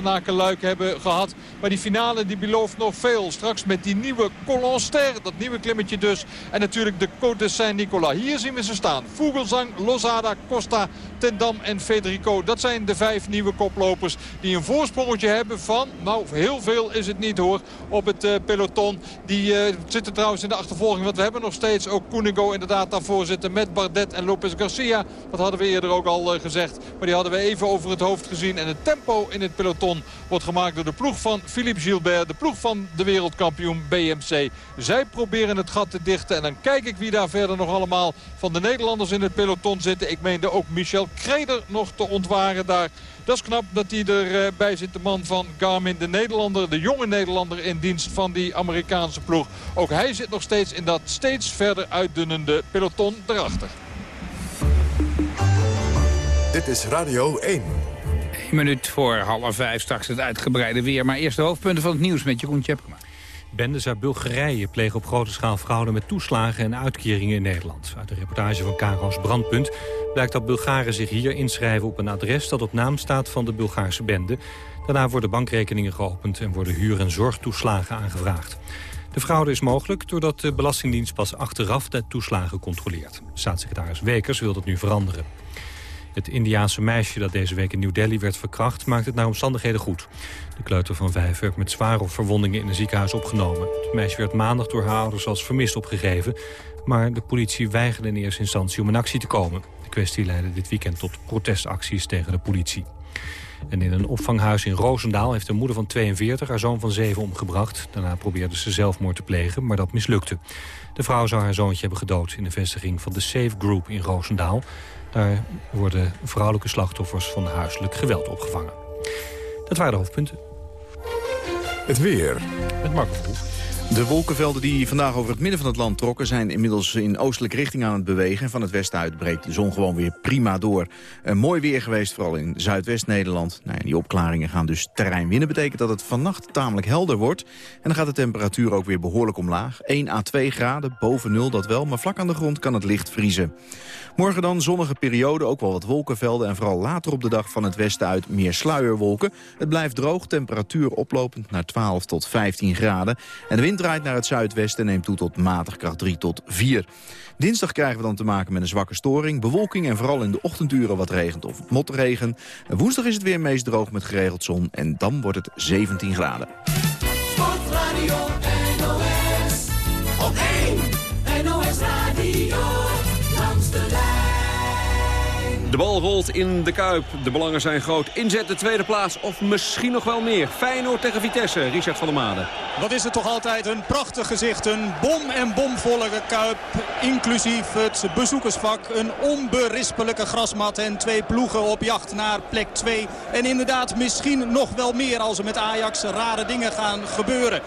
Luik-Bastenaken-Luik hebben gehad. Maar die finale die belooft nog veel. Straks met die nieuwe Colonster, dat nieuwe klimmetje dus. En natuurlijk de Côte de Saint-Nicolas. Hier zien we ze staan. Vogelsang, Lozada, Costa, Tendam en Federico. Dat zijn de vijf nieuwe koplopers die een voorsprongetje hebben van... nou, heel veel is het niet hoor, op het uh, peloton. Die uh, zitten trouwens in de achtervolging. Want we hebben nog steeds ook Koenigo inderdaad daarvoor zitten met Bardet en Lopez Garcia. Dat hadden we eerder ook al uh, gezegd. Maar die hadden we even over het hoofd gezien. En het tempo in het peloton wordt gemaakt door de ploeg van Philippe Gilbert. De ploeg van de wereldkampioen BMC. Zij proberen het gat te dichten. En dan kijk ik wie daar verder nog allemaal van de Nederlanders in het peloton zitten. Ik meende ook Michel Kreder nog te ontwaren daar. Dat is knap dat hij erbij zit. De man van Garmin, de Nederlander, de jonge Nederlander in dienst van die Amerikaanse ploeg. Ook hij zit nog steeds in dat steeds verder uitdunnende peloton erachter. Dit is Radio 1. Minuut voor half vijf, straks het uitgebreide weer. Maar eerst de hoofdpunten van het nieuws met Jeroen Tjepkema. Bendes uit Bulgarije plegen op grote schaal fraude met toeslagen en uitkeringen in Nederland. Uit de reportage van Karo's Brandpunt blijkt dat Bulgaren zich hier inschrijven op een adres dat op naam staat van de Bulgaarse bende. Daarna worden bankrekeningen geopend en worden huur- en zorgtoeslagen aangevraagd. De fraude is mogelijk doordat de Belastingdienst pas achteraf de toeslagen controleert. Staatssecretaris Wekers wil dat nu veranderen. Het Indiaanse meisje dat deze week in New Delhi werd verkracht... maakt het naar omstandigheden goed. De kleuter van vijf werd met zware verwondingen in een ziekenhuis opgenomen. Het meisje werd maandag door haar ouders als vermist opgegeven... maar de politie weigerde in eerste instantie om in actie te komen. De kwestie leidde dit weekend tot protestacties tegen de politie. En in een opvanghuis in Roosendaal heeft de moeder van 42 haar zoon van 7 omgebracht. Daarna probeerde ze zelfmoord te plegen, maar dat mislukte. De vrouw zou haar zoontje hebben gedood in de vestiging van de Safe Group in Roosendaal. Daar worden vrouwelijke slachtoffers van huiselijk geweld opgevangen. Dat waren de hoofdpunten. Het weer. Met Marco Verhoef. De wolkenvelden die vandaag over het midden van het land trokken... zijn inmiddels in oostelijke richting aan het bewegen. Van het westen uit breekt de zon gewoon weer prima door. Een mooi weer geweest, vooral in Zuidwest-Nederland. Nou die opklaringen gaan dus terrein winnen. Betekent dat het vannacht tamelijk helder wordt. En dan gaat de temperatuur ook weer behoorlijk omlaag. 1 à 2 graden, boven nul dat wel. Maar vlak aan de grond kan het licht vriezen. Morgen dan zonnige periode, ook wel wat wolkenvelden... en vooral later op de dag van het westen uit meer sluierwolken. Het blijft droog, temperatuur oplopend naar 12 tot 15 graden. En de wind draait naar het zuidwesten en neemt toe tot matig kracht 3 tot 4. Dinsdag krijgen we dan te maken met een zwakke storing, bewolking... en vooral in de ochtenduren wat regent of motregen. En woensdag is het weer meest droog met geregeld zon en dan wordt het 17 graden. Sportradio De bal rolt in de Kuip. De belangen zijn groot. Inzet de tweede plaats of misschien nog wel meer. Feyenoord tegen Vitesse. Richard van der Made. Wat is het toch altijd een prachtig gezicht. Een bom- en bomvolle Kuip. Inclusief het bezoekersvak. Een onberispelijke grasmat. En twee ploegen op jacht naar plek 2. En inderdaad misschien nog wel meer als er met Ajax rare dingen gaan gebeuren.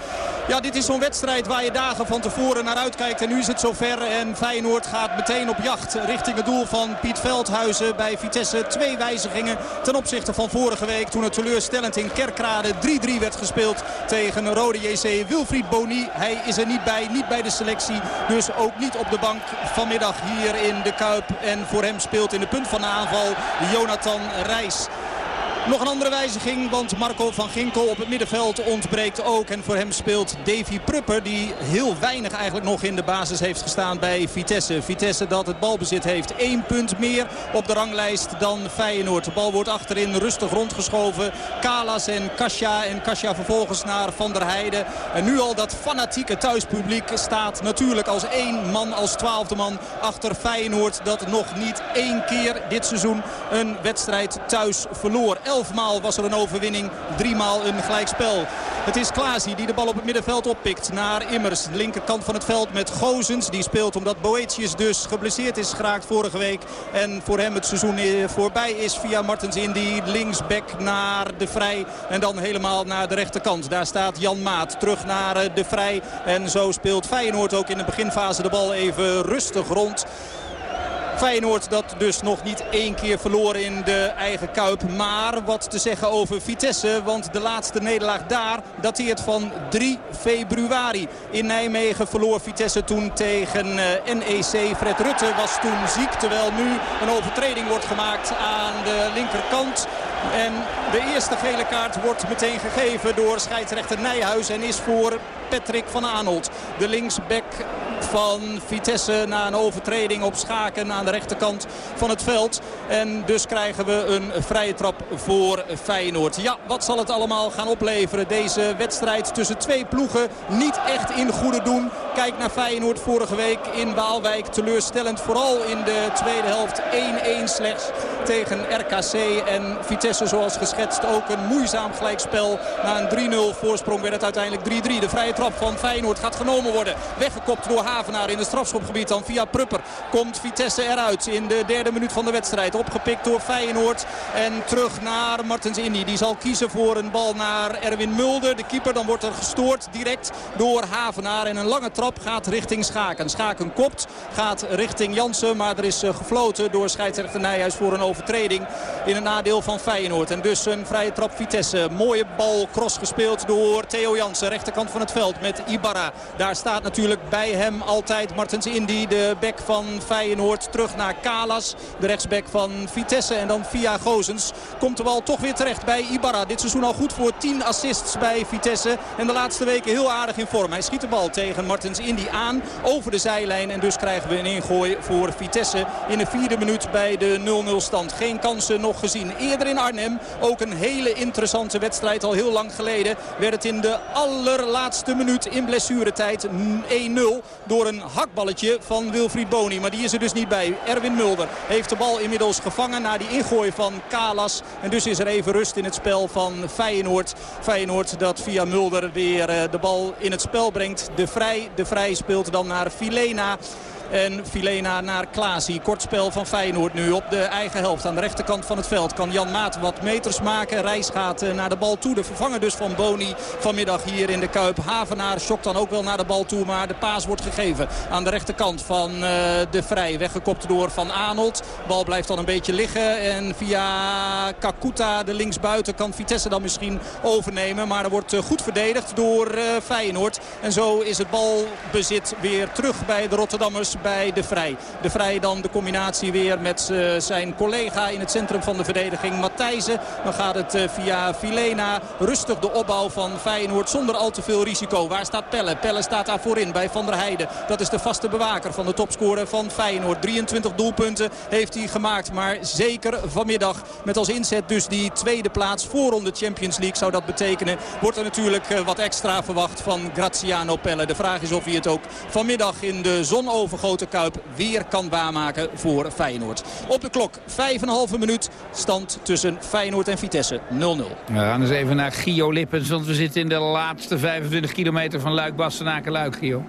Ja, dit is zo'n wedstrijd waar je dagen van tevoren naar uitkijkt. En nu is het zover. En Feyenoord gaat meteen op jacht richting het doel van Piet Veldhuizen bij Vitesse. Twee wijzigingen ten opzichte van vorige week. Toen het teleurstellend in Kerkrade 3-3 werd gespeeld tegen Rode JC. Wilfried Boni, hij is er niet bij. Niet bij de selectie. Dus ook niet op de bank vanmiddag hier in de Kuip. En voor hem speelt in de punt van de aanval Jonathan Reis. Nog een andere wijziging, want Marco van Ginkel op het middenveld ontbreekt ook. En voor hem speelt Davy Prupper, die heel weinig eigenlijk nog in de basis heeft gestaan bij Vitesse. Vitesse dat het balbezit heeft. één punt meer op de ranglijst dan Feyenoord. De bal wordt achterin rustig rondgeschoven. Kalas en Kasia en Kasia vervolgens naar Van der Heijden. En nu al dat fanatieke thuispubliek staat natuurlijk als één man, als twaalfde man achter Feyenoord. Dat nog niet één keer dit seizoen een wedstrijd thuis verloor. Elfmaal was er een overwinning, driemaal een gelijkspel. Het is Klaasie die de bal op het middenveld oppikt naar Immers. De linkerkant van het veld met Gozens. Die speelt omdat Boetius dus geblesseerd is geraakt vorige week. En voor hem het seizoen voorbij is via Martens Indy. Linksback naar de Vrij. En dan helemaal naar de rechterkant. Daar staat Jan Maat terug naar eh, de Vrij. En zo speelt Feyenoord ook in de beginfase de bal even rustig rond. Feyenoord dat dus nog niet één keer verloren in de eigen Kuip. Maar wat te zeggen over Vitesse. Want de laatste nederlaag daar dateert van 3 februari. In Nijmegen verloor Vitesse toen tegen eh, NEC. Fred Rutte was toen ziek. Terwijl nu een overtreding wordt gemaakt aan de linkerkant. En de eerste gele kaart wordt meteen gegeven door scheidsrechter Nijhuis. En is voor Patrick van Aanholt. De linksback van Vitesse na een overtreding op Schaken aan de rechterkant van het veld. En dus krijgen we een vrije trap voor Feyenoord. Ja, wat zal het allemaal gaan opleveren? Deze wedstrijd tussen twee ploegen niet echt in goede doen. Kijk naar Feyenoord vorige week in Waalwijk. Teleurstellend vooral in de tweede helft 1-1 slechts tegen RKC. En Vitesse zoals geschetst ook een moeizaam gelijkspel. Na een 3-0 voorsprong werd het uiteindelijk 3-3. De vrije trap van Feyenoord gaat genomen worden. Weggekopt door Havenaar in het strafschopgebied. Dan via Prupper komt Vitesse eruit in de derde minuut van de wedstrijd. Opgepikt door Feyenoord. En terug naar Martens Indy. Die zal kiezen voor een bal naar Erwin Mulder. De keeper dan wordt er gestoord direct door Havenaar. En een lange trap trap gaat richting Schaken. Schaken kopt, gaat richting Jansen. Maar er is uh, gefloten door scheidsrechter Nijhuis voor een overtreding in het nadeel van Feyenoord. En dus een vrije trap Vitesse. Mooie bal, cross gespeeld door Theo Jansen. Rechterkant van het veld met Ibarra. Daar staat natuurlijk bij hem altijd Martens Indy, de bek van Feyenoord. Terug naar Kalas, de rechtsbek van Vitesse. En dan via Gozens komt de bal toch weer terecht bij Ibarra. Dit seizoen al goed voor 10 assists bij Vitesse. En de laatste weken heel aardig in vorm. Hij schiet de bal tegen Martens Indy aan over de zijlijn. En dus krijgen we een ingooi voor Vitesse in de vierde minuut bij de 0-0 stand. Geen kansen nog gezien. Eerder in Arnhem ook een hele interessante wedstrijd. Al heel lang geleden werd het in de allerlaatste minuut in blessuretijd 1-0 door een hakballetje van Wilfried Boni. Maar die is er dus niet bij. Erwin Mulder heeft de bal inmiddels gevangen na die ingooi van Kalas. En dus is er even rust in het spel van Feyenoord. Feyenoord dat via Mulder weer eh, de bal in het spel brengt. De Vrij, de Vrij speelt dan naar Filena. En Filena naar Klaasie. Kort spel van Feyenoord nu op de eigen helft. Aan de rechterkant van het veld kan Jan Maat wat meters maken. Reis gaat eh, naar de bal toe. De vervanger dus van Boni vanmiddag hier in de Kuip. Havenaar schokt dan ook wel naar de bal toe. Maar de paas wordt gegeven aan de rechterkant van uh, de Vrij. Weggekopt door Van Arnold. Bal blijft dan een beetje liggen. En via Kakuta, de linksbuiten, kan Vitesse dan misschien overnemen. Maar er wordt uh, goed verdedigd door Feyenoord. En zo is het balbezit weer terug bij de Rotterdammers bij De Vrij. De Vrij dan de combinatie weer met uh, zijn collega in het centrum van de verdediging Matthijsen. Dan gaat het uh, via Filena. Rustig de opbouw van Feyenoord zonder al te veel risico. Waar staat Pelle? Pelle staat daar voorin bij Van der Heijden. Dat is de vaste bewaker van de topscorer van Feyenoord. 23 doelpunten heeft hij gemaakt. Maar zeker vanmiddag met als inzet dus die tweede plaats voor de Champions League zou dat betekenen. Wordt er natuurlijk uh, wat extra verwacht van Graziano Pelle. De vraag is of hij het ook vanmiddag in de zon overgooit grote Kuip weer kan waarmaken voor Feyenoord. Op de klok 5,5 minuut stand tussen Feyenoord en Vitesse 0-0. We gaan eens even naar Gio Lippens, want we zitten in de laatste 25 kilometer van Luik-Bastenaken-Luik, Gio.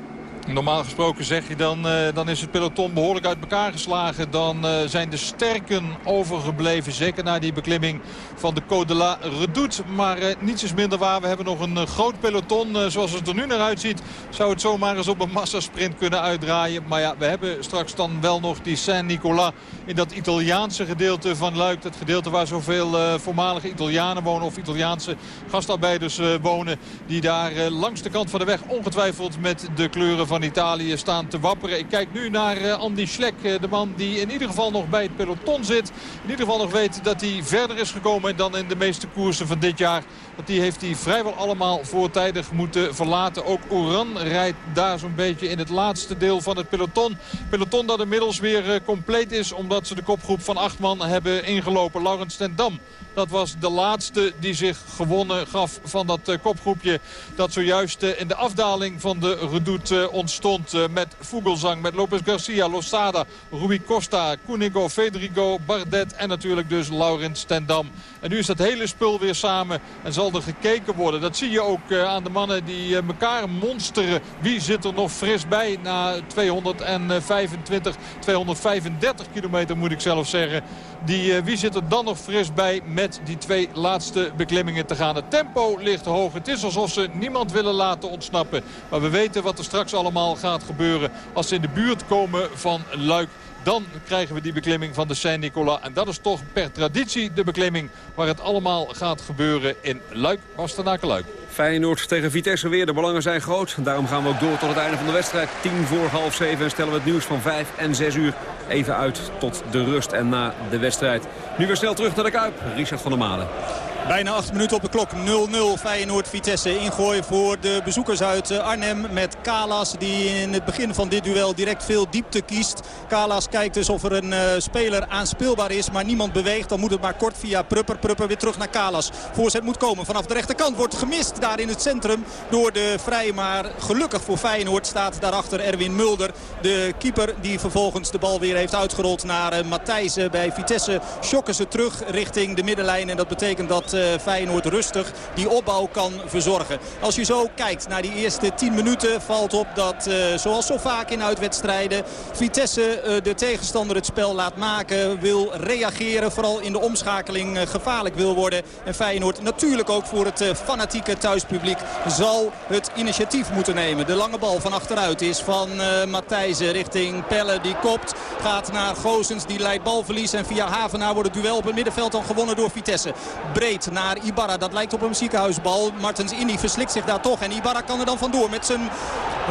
Normaal gesproken zeg je dan, uh, dan is het peloton behoorlijk uit elkaar geslagen. Dan uh, zijn de sterken overgebleven. Zeker na die beklimming van de Côte de la Redoute. Maar uh, niets is minder waar. We hebben nog een groot peloton. zoals het er nu naar uitziet zou het zomaar eens op een massasprint kunnen uitdraaien. Maar ja, we hebben straks dan wel nog die Saint-Nicolas in dat Italiaanse gedeelte van Luik. Dat gedeelte waar zoveel voormalige Italianen wonen of Italiaanse gastarbeiders wonen. Die daar langs de kant van de weg ongetwijfeld met de kleuren van Italië staan te wapperen. Ik kijk nu naar uh, Andy Schlek, uh, de man die in ieder geval nog bij het peloton zit. In ieder geval nog weet dat hij verder is gekomen dan in de meeste koersen van dit jaar. Want die heeft hij vrijwel allemaal voortijdig moeten verlaten. Ook Oran rijdt daar zo'n beetje in het laatste deel van het peloton. Peloton dat inmiddels weer uh, compleet is omdat ze de kopgroep van acht man hebben ingelopen. Laurens ten Dam. Dat was de laatste die zich gewonnen gaf van dat kopgroepje. Dat zojuist in de afdaling van de redoute ontstond. met Vogelsang, met Lopez Garcia, Losada, Rui Costa, Cunigo, Federico, Bardet en natuurlijk dus Laurens ten Dam. En nu is dat hele spul weer samen en zal er gekeken worden. Dat zie je ook uh, aan de mannen die elkaar monsteren. Wie zit er nog fris bij na 225, 235 kilometer moet ik zelf zeggen. Die, wie zit er dan nog fris bij met die twee laatste beklimmingen te gaan. Het tempo ligt hoog. Het is alsof ze niemand willen laten ontsnappen. Maar we weten wat er straks allemaal gaat gebeuren als ze in de buurt komen van Luik. Dan krijgen we die beklimming van de Saint-Nicolas. En dat is toch per traditie de beklimming waar het allemaal gaat gebeuren in Luik, Bastenaken-Luik. Feyenoord tegen Vitesse weer. De belangen zijn groot. Daarom gaan we ook door tot het einde van de wedstrijd. 10 voor half 7 en stellen we het nieuws van 5 en 6 uur even uit tot de rust en na de wedstrijd. Nu weer snel terug naar de Kuip. Richard van der Malen. Bijna 8 minuten op de klok. 0-0 Feyenoord-Vitesse. Ingooi voor de bezoekers uit eh, Arnhem met Kalas. Die in het begin van dit duel direct veel diepte kiest. Kalas kijkt dus of er een uh, speler aanspeelbaar is. Maar niemand beweegt. Dan moet het maar kort via Prupper. Prupper weer terug naar Kalas. Voorzet moet komen vanaf de rechterkant. Wordt gemist daar in het centrum door de Vrij. Maar gelukkig voor Feyenoord staat daarachter Erwin Mulder. De keeper die vervolgens de bal weer heeft uitgerold naar uh, Matthijsen bij Vitesse. Schokken ze terug richting de middenlijn. En dat betekent dat eh, Feyenoord rustig die opbouw kan verzorgen. Als je zo kijkt naar die eerste 10 minuten valt op dat, eh, zoals zo vaak in uitwedstrijden... Vitesse eh, de tegenstander het spel laat maken, wil reageren. Vooral in de omschakeling eh, gevaarlijk wil worden. En Feyenoord natuurlijk ook voor het eh, fanatieke thuispubliek zal het initiatief moeten nemen. De lange bal van achteruit is van eh Matthijsen richting Pelle. Die kopt, gaat naar Gozens, die leidt balverlies. En via Havenaar wordt het duel op het middenveld dan gewonnen door Vitesse. Breed naar Ibarra, dat lijkt op een ziekenhuisbal. Martens Indy verslikt zich daar toch. En Ibarra kan er dan vandoor met zijn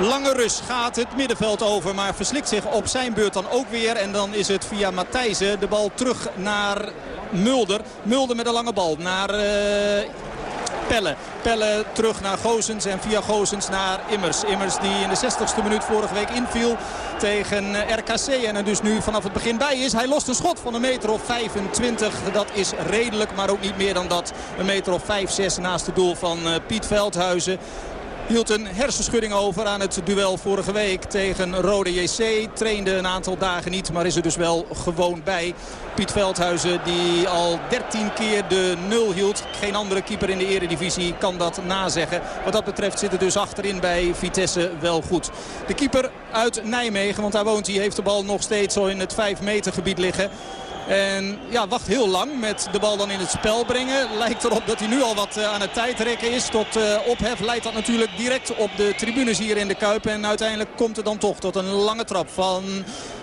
lange rus. Gaat het middenveld over, maar verslikt zich op zijn beurt dan ook weer. En dan is het via Matthijsen de bal terug naar Mulder. Mulder met een lange bal naar... eh, Pelle. Pelle terug naar Gozens en via Gozens naar Immers. Immers die in de 60ste minuut vorige week inviel tegen RKC. En er dus nu vanaf het begin bij is. Hij lost een schot van een meter of 25. Dat is redelijk, maar ook niet meer dan dat. Een meter of 5, 6 naast het doel van eh, Piet Veldhuizen hield een hersenschudding over aan het duel vorige week tegen Rode JC. Trainde een aantal dagen niet, maar is er dus wel gewoon bij. Piet Veldhuizen die al 13 keer de nul hield. Geen andere keeper in de eredivisie kan dat nazeggen. Wat dat betreft zit het dus achterin bij Vitesse wel goed. De keeper uit Nijmegen, want daar woont hij, heeft de bal nog steeds zo in het 5 meter gebied liggen. En ja, wacht heel lang met de bal dan in het spel brengen. Lijkt erop dat hij nu al wat eh, aan het tijdrekken is. Tot eh, ophef leidt dat natuurlijk direct op de tribunes hier in de Kuip. En uiteindelijk komt het dan toch tot een lange trap van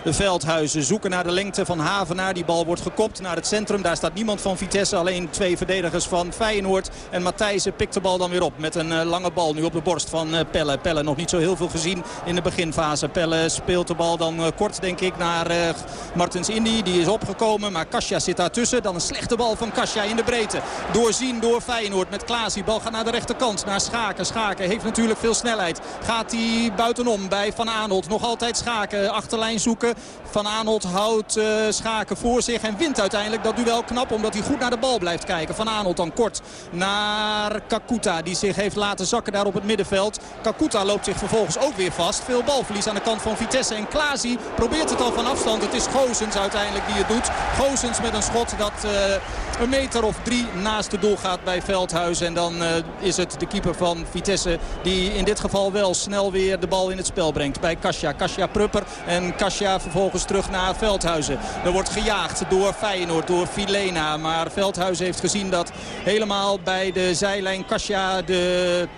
de Veldhuizen. Zoeken naar de lengte van Havenaar. Die bal wordt gekopt naar het centrum. Daar staat niemand van Vitesse. Alleen twee verdedigers van Feyenoord. En Matthijsen pikt de bal dan weer op met een eh, lange bal. Nu op de borst van Pelle. Pelle nog niet zo heel veel gezien in de beginfase. Pelle speelt de bal dan kort denk ik naar Martens Indy. Die is opgekomen. Maar Kasia zit daartussen. Dan een slechte bal van Kasia in de breedte. Doorzien door Feyenoord met Klaas. Die bal gaat naar de rechterkant. Naar Schaken. Schaken heeft natuurlijk veel snelheid. Gaat hij buitenom bij Van Aanholt. Nog altijd Schaken. Achterlijn zoeken. Van Aanholt houdt eh, Schaken voor zich. En wint uiteindelijk dat duel knap. Omdat hij goed naar de bal blijft kijken. Van Aanholt dan kort naar Kakuta. Die zich heeft laten zakken daar op het middenveld. Kakuta loopt zich vervolgens ook weer vast. Veel balverlies aan de kant van Vitesse. En Klaasie probeert het al van afstand. Het is Gozens uiteindelijk die het doet. Gozens met een schot dat eh, een meter of drie naast het doel gaat bij Veldhuis. En dan eh, is het de keeper van Vitesse die in dit geval wel snel weer de bal in het spel brengt. Bij Kasia. Kasia Prupper. En Kasia vervolgens terug naar Veldhuizen. Er wordt gejaagd door Feyenoord, door Filena. Maar Veldhuizen heeft gezien dat helemaal bij de zijlijn Kasia de...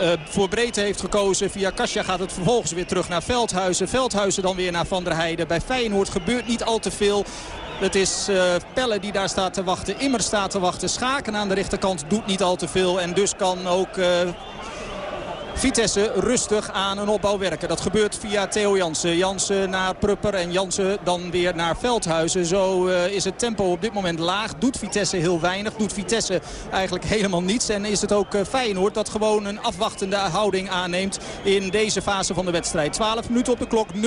Uh, voor breedte heeft gekozen. Via Kasia gaat het vervolgens weer terug naar Veldhuizen. Veldhuizen dan weer naar Van der Heijden. Bij Feyenoord gebeurt niet al te veel. Het is uh, Pelle die daar staat te wachten. Immer staat te wachten. Schaken aan de rechterkant doet niet al te veel. En dus kan ook... Uh, Vitesse rustig aan een opbouw werken. Dat gebeurt via Theo Jansen. Jansen naar Prupper en Jansen dan weer naar Veldhuizen. Zo uh, is het tempo op dit moment laag. Doet Vitesse heel weinig. Doet Vitesse eigenlijk helemaal niets. En is het ook uh, Feyenoord dat gewoon een afwachtende houding aanneemt in deze fase van de wedstrijd. 12 minuten op de klok. 0-0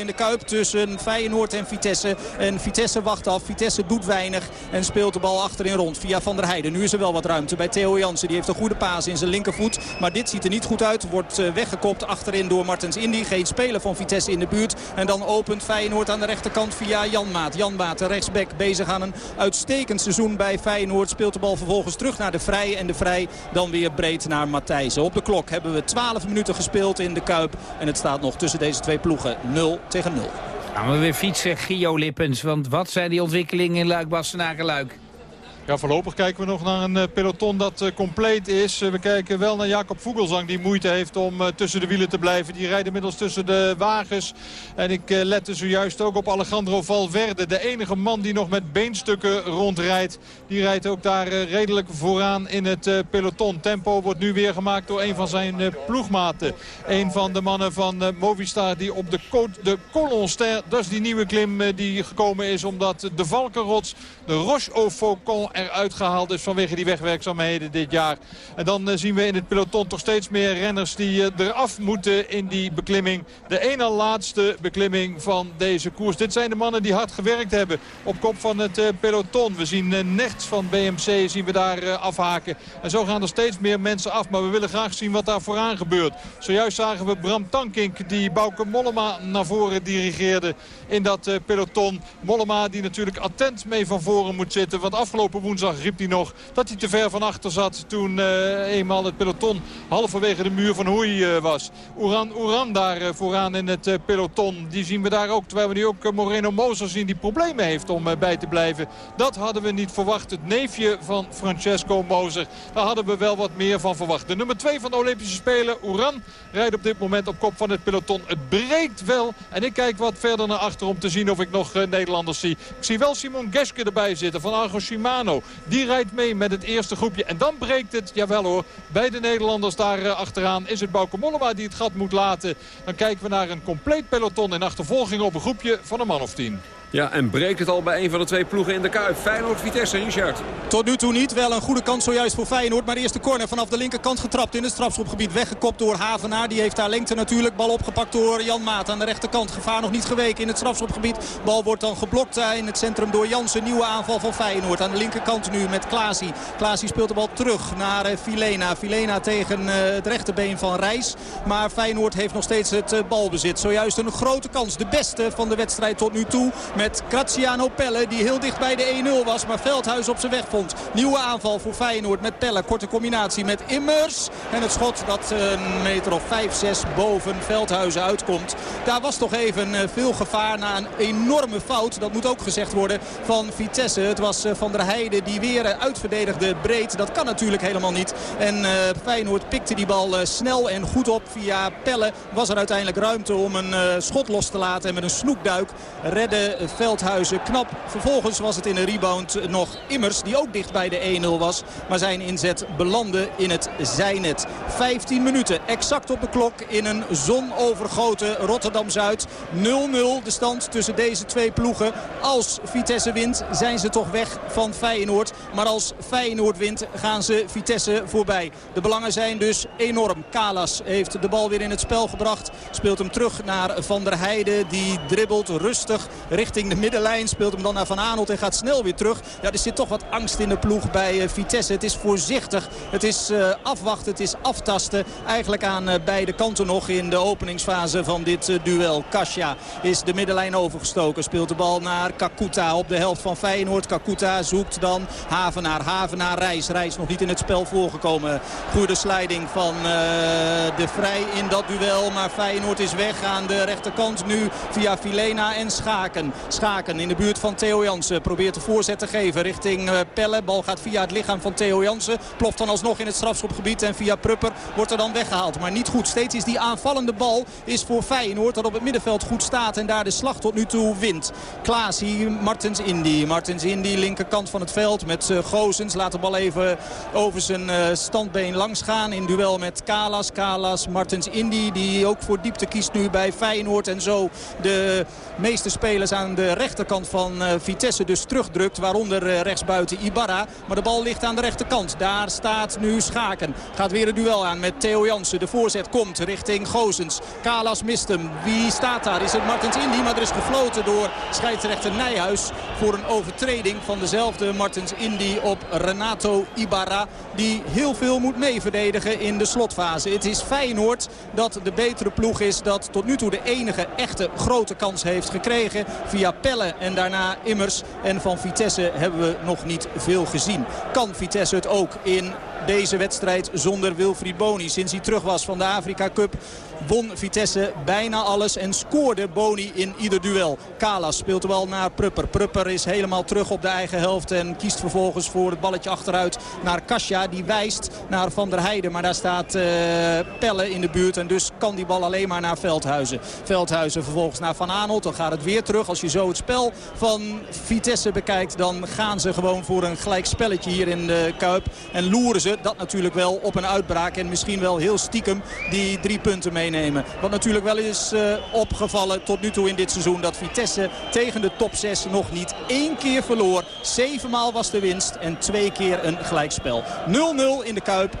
in de Kuip tussen Feyenoord en Vitesse. En Vitesse wacht af. Vitesse doet weinig en speelt de bal achterin rond via Van der Heijden. Nu is er wel wat ruimte bij Theo Jansen. Die heeft een goede paas in zijn linkervoet. Maar dit ziet er niet goed uit. Wordt uh, weggekopt achterin door Martens Indy. Geen speler van Vitesse in de buurt. En dan opent Feyenoord aan de rechterkant via Jan Maat. Jan Maat, de rechtsback, bezig aan een uitstekend seizoen bij Feyenoord. Speelt de bal vervolgens terug naar de Vrij. En de Vrij dan weer breed naar Matthijsen. Op de klok hebben we 12 minuten gespeeld in de Kuip. En het staat nog tussen deze twee ploegen 0 tegen 0. Gaan we weer fietsen, Gio Lippens. Want wat zijn die ontwikkelingen in Luik-Bastenaken-Luik? Ja, voorlopig kijken we nog naar een uh, peloton dat uh, compleet is. Uh, we kijken wel naar Jacob Vogelsang die moeite heeft om tussen de wielen te blijven. Die rijdt inmiddels tussen de wagens. En ik lette zojuist ook op Alejandro Valverde. De enige man die nog met beenstukken rondrijdt. Die rijdt ook daar redelijk vooraan in het peloton. Tempo wordt nu weer gemaakt door een van zijn ploegmaten. Een van de mannen van Movistar die op de, de Colonster, dat is die nieuwe klim die gekomen is. Omdat de Valkenrots, de Roche au Faucon eruit gehaald is vanwege die wegwerkzaamheden dit jaar. En dan uh, zien we in het peloton toch steeds meer renners die uh, eraf moeten in die beklimming. De ene laatste beklimming van deze koers. Dit zijn de mannen die hard gewerkt hebben op kop van het uh, peloton. We zien Nechts van BMC zien we daar afhaken. En zo gaan er steeds meer mensen af. Maar we willen graag zien wat daar vooraan gebeurt. Zojuist zagen we Bram Tankink die Bouke Mollema naar voren dirigeerde in dat peloton. Mollema die natuurlijk attent mee van voren moet zitten. Want afgelopen woensdag riep hij nog dat hij te ver van achter zat. Toen uh, eenmaal het peloton halverwege de muur van Hoei uh, was. Oeran Oeran daar uh, vooraan in het peloton. Die zien we daar ook. Terwijl we nu ook Moreno Moser zien die problemen heeft om bij te blijven. Dat hadden we niet verwacht. Het neefje van Francesco Moser. Daar hadden we wel wat meer van verwacht. De nummer 2 van de Olympische Spelen, Oeran, rijdt op dit moment op kop van het peloton. Het breekt wel. En ik kijk wat verder naar achter om te zien of ik nog Nederlanders zie. Ik zie wel Simon Geske erbij van Argo Shimano. Die rijdt mee met het eerste groepje. En dan breekt het, jawel hoor, bij de Nederlanders daar uh, achteraan. Is het Bauke Mollema die het gat moet laten. Dan kijken we naar een compleet peloton in achtervolging op een groepje van een man of tien. Ja, en breekt het al bij een van de twee ploegen in de Kuip. Feyenoord-Vitesse, Richard. Tot nu toe niet. Wel een goede kans zojuist voor Feyenoord. Maar de corner vanaf de linkerkant getrapt in het strafschopgebied. Weggekopt door Havenaar. Die heeft daar lengte natuurlijk. Bal opgepakt door Jan Maat aan de rechterkant. Gevaar nog niet geweken in het strafschopgebied. Bal wordt dan geblokt in het centrum door Jansen. Nieuwe aanval van Feyenoord. Aan de linkerkant nu met Klaasie. Klaasie speelt de bal terug naar Filena. Filena tegen het rechterbeen van Reis. Maar Feyenoord heeft nog steeds het balbezit. Zojuist een grote kans. De beste van de wedstrijd tot nu toe. Met Graziano Pelle die heel dicht bij de 1-0 was. Maar Veldhuis op zijn weg vond. Nieuwe aanval voor Feyenoord met Pelle. Korte combinatie met Immers. En het schot dat een meter of 5-6 boven Veldhuizen uitkomt. Daar was toch even veel gevaar na een enorme fout. Dat moet ook gezegd worden van Vitesse. Het was Van der Heijden die weer uitverdedigde breed. Dat kan natuurlijk helemaal niet. En Feyenoord pikte die bal snel en goed op. Via Pelle was er uiteindelijk ruimte om een schot los te laten. En met een snoekduik redde Veldhuizen knap. Vervolgens was het in een rebound nog Immers die ook dicht bij de 1-0 was. Maar zijn inzet belandde in het zijnet. 15 minuten exact op de klok in een zonovergoten Rotterdam-Zuid. 0-0 de stand tussen deze twee ploegen. Als Vitesse wint zijn ze toch weg van Feyenoord. Maar als Feyenoord wint gaan ze Vitesse voorbij. De belangen zijn dus enorm. Kalas heeft de bal weer in het spel gebracht. Speelt hem terug naar Van der Heijden. Die dribbelt rustig richting de middenlijn. Speelt hem dan naar Van Aanholt en gaat snel weer terug. Ja, er zit toch wat angst in de ploeg bij uh, Vitesse. Het is voorzichtig. Het is uh, afwachten. Het is aftasten. Eigenlijk aan uh, beide kanten nog in de openingsfase van dit duel. Kasia is de middenlijn overgestoken. Speelt de bal naar Kakuta op de helft van Feyenoord. Kakuta zoekt dan Havenaar. Havenaar Reis. Reis nog niet in het spel voorgekomen. Goede sliding van de Vrij in dat duel. Maar Feyenoord is weg aan de rechterkant nu via Filena en Schaken. Schaken in de buurt van Theo Jansen. Probeert de voorzet te geven richting Pelle. Bal gaat via het lichaam van Theo Jansen. Ploft dan alsnog in het strafschopgebied. En via Prupper wordt er dan weggehaald. Maar niet goed. Steeds is die aanvallende bal is voor Feyenoord. Dat op het middenveld goed staat. En daar de slag tot nu toe wint. Klaasie, Martens Indy. Martens Indy, linkerkant van het veld met uh, Gozens. Laat de bal even over zijn uh, standbeen langs gaan. In duel met Kalas. Kalas, Martens Indy. Die ook voor diepte kiest nu bij Feyenoord. En zo de meeste spelers aan de rechterkant van uh, Vitesse dus terugdrukt. Waaronder uh, rechtsbuiten Ibarra. Maar de bal ligt aan de rechterkant. Daar staat nu Schaken. Gaat weer een duel aan met Theo Jansen. De voorzet komt richting Gozens. Kalas mist hem. Wie staat daar? Is het Martens Indy? Maar er is gefloten door scheidsrechter Nijhuis. Voor een overtreding van dezelfde Martens Indy op Renato Ibarra. Die heel veel moet meeverdedigen in de slotfase. Het is Feyenoord dat de betere ploeg is. Dat tot nu toe de enige echte grote kans heeft gekregen. Via Pelle en daarna Immers. En van Vitesse hebben we nog niet veel gezien. Kan Vitesse het ook in deze wedstrijd zonder Wilfried Boni. Sinds hij terug was van de Afrika Cup won Vitesse bijna alles en scoorde Boni in ieder duel. Kalas speelt bal naar Prupper. Prupper is helemaal terug op de eigen helft en kiest vervolgens voor het balletje achteruit naar Kasia. Die wijst naar Van der Heijden, maar daar staat uh, Pelle in de buurt en dus kan die bal alleen maar naar Veldhuizen. Veldhuizen vervolgens naar Van Aanholt. Dan gaat het weer terug. Als je zo het spel van Vitesse bekijkt, dan gaan ze gewoon voor een gelijk spelletje hier in de Kuip. En loeren ze dat natuurlijk wel op een uitbraak en misschien wel heel stiekem die drie punten mee meenemen. Wat natuurlijk wel is uh, opgevallen tot nu toe in dit seizoen. Dat Vitesse tegen de top 6 nog niet één keer verloor. Zevenmaal was de winst en twee keer een gelijkspel. 0-0 in de Kuip.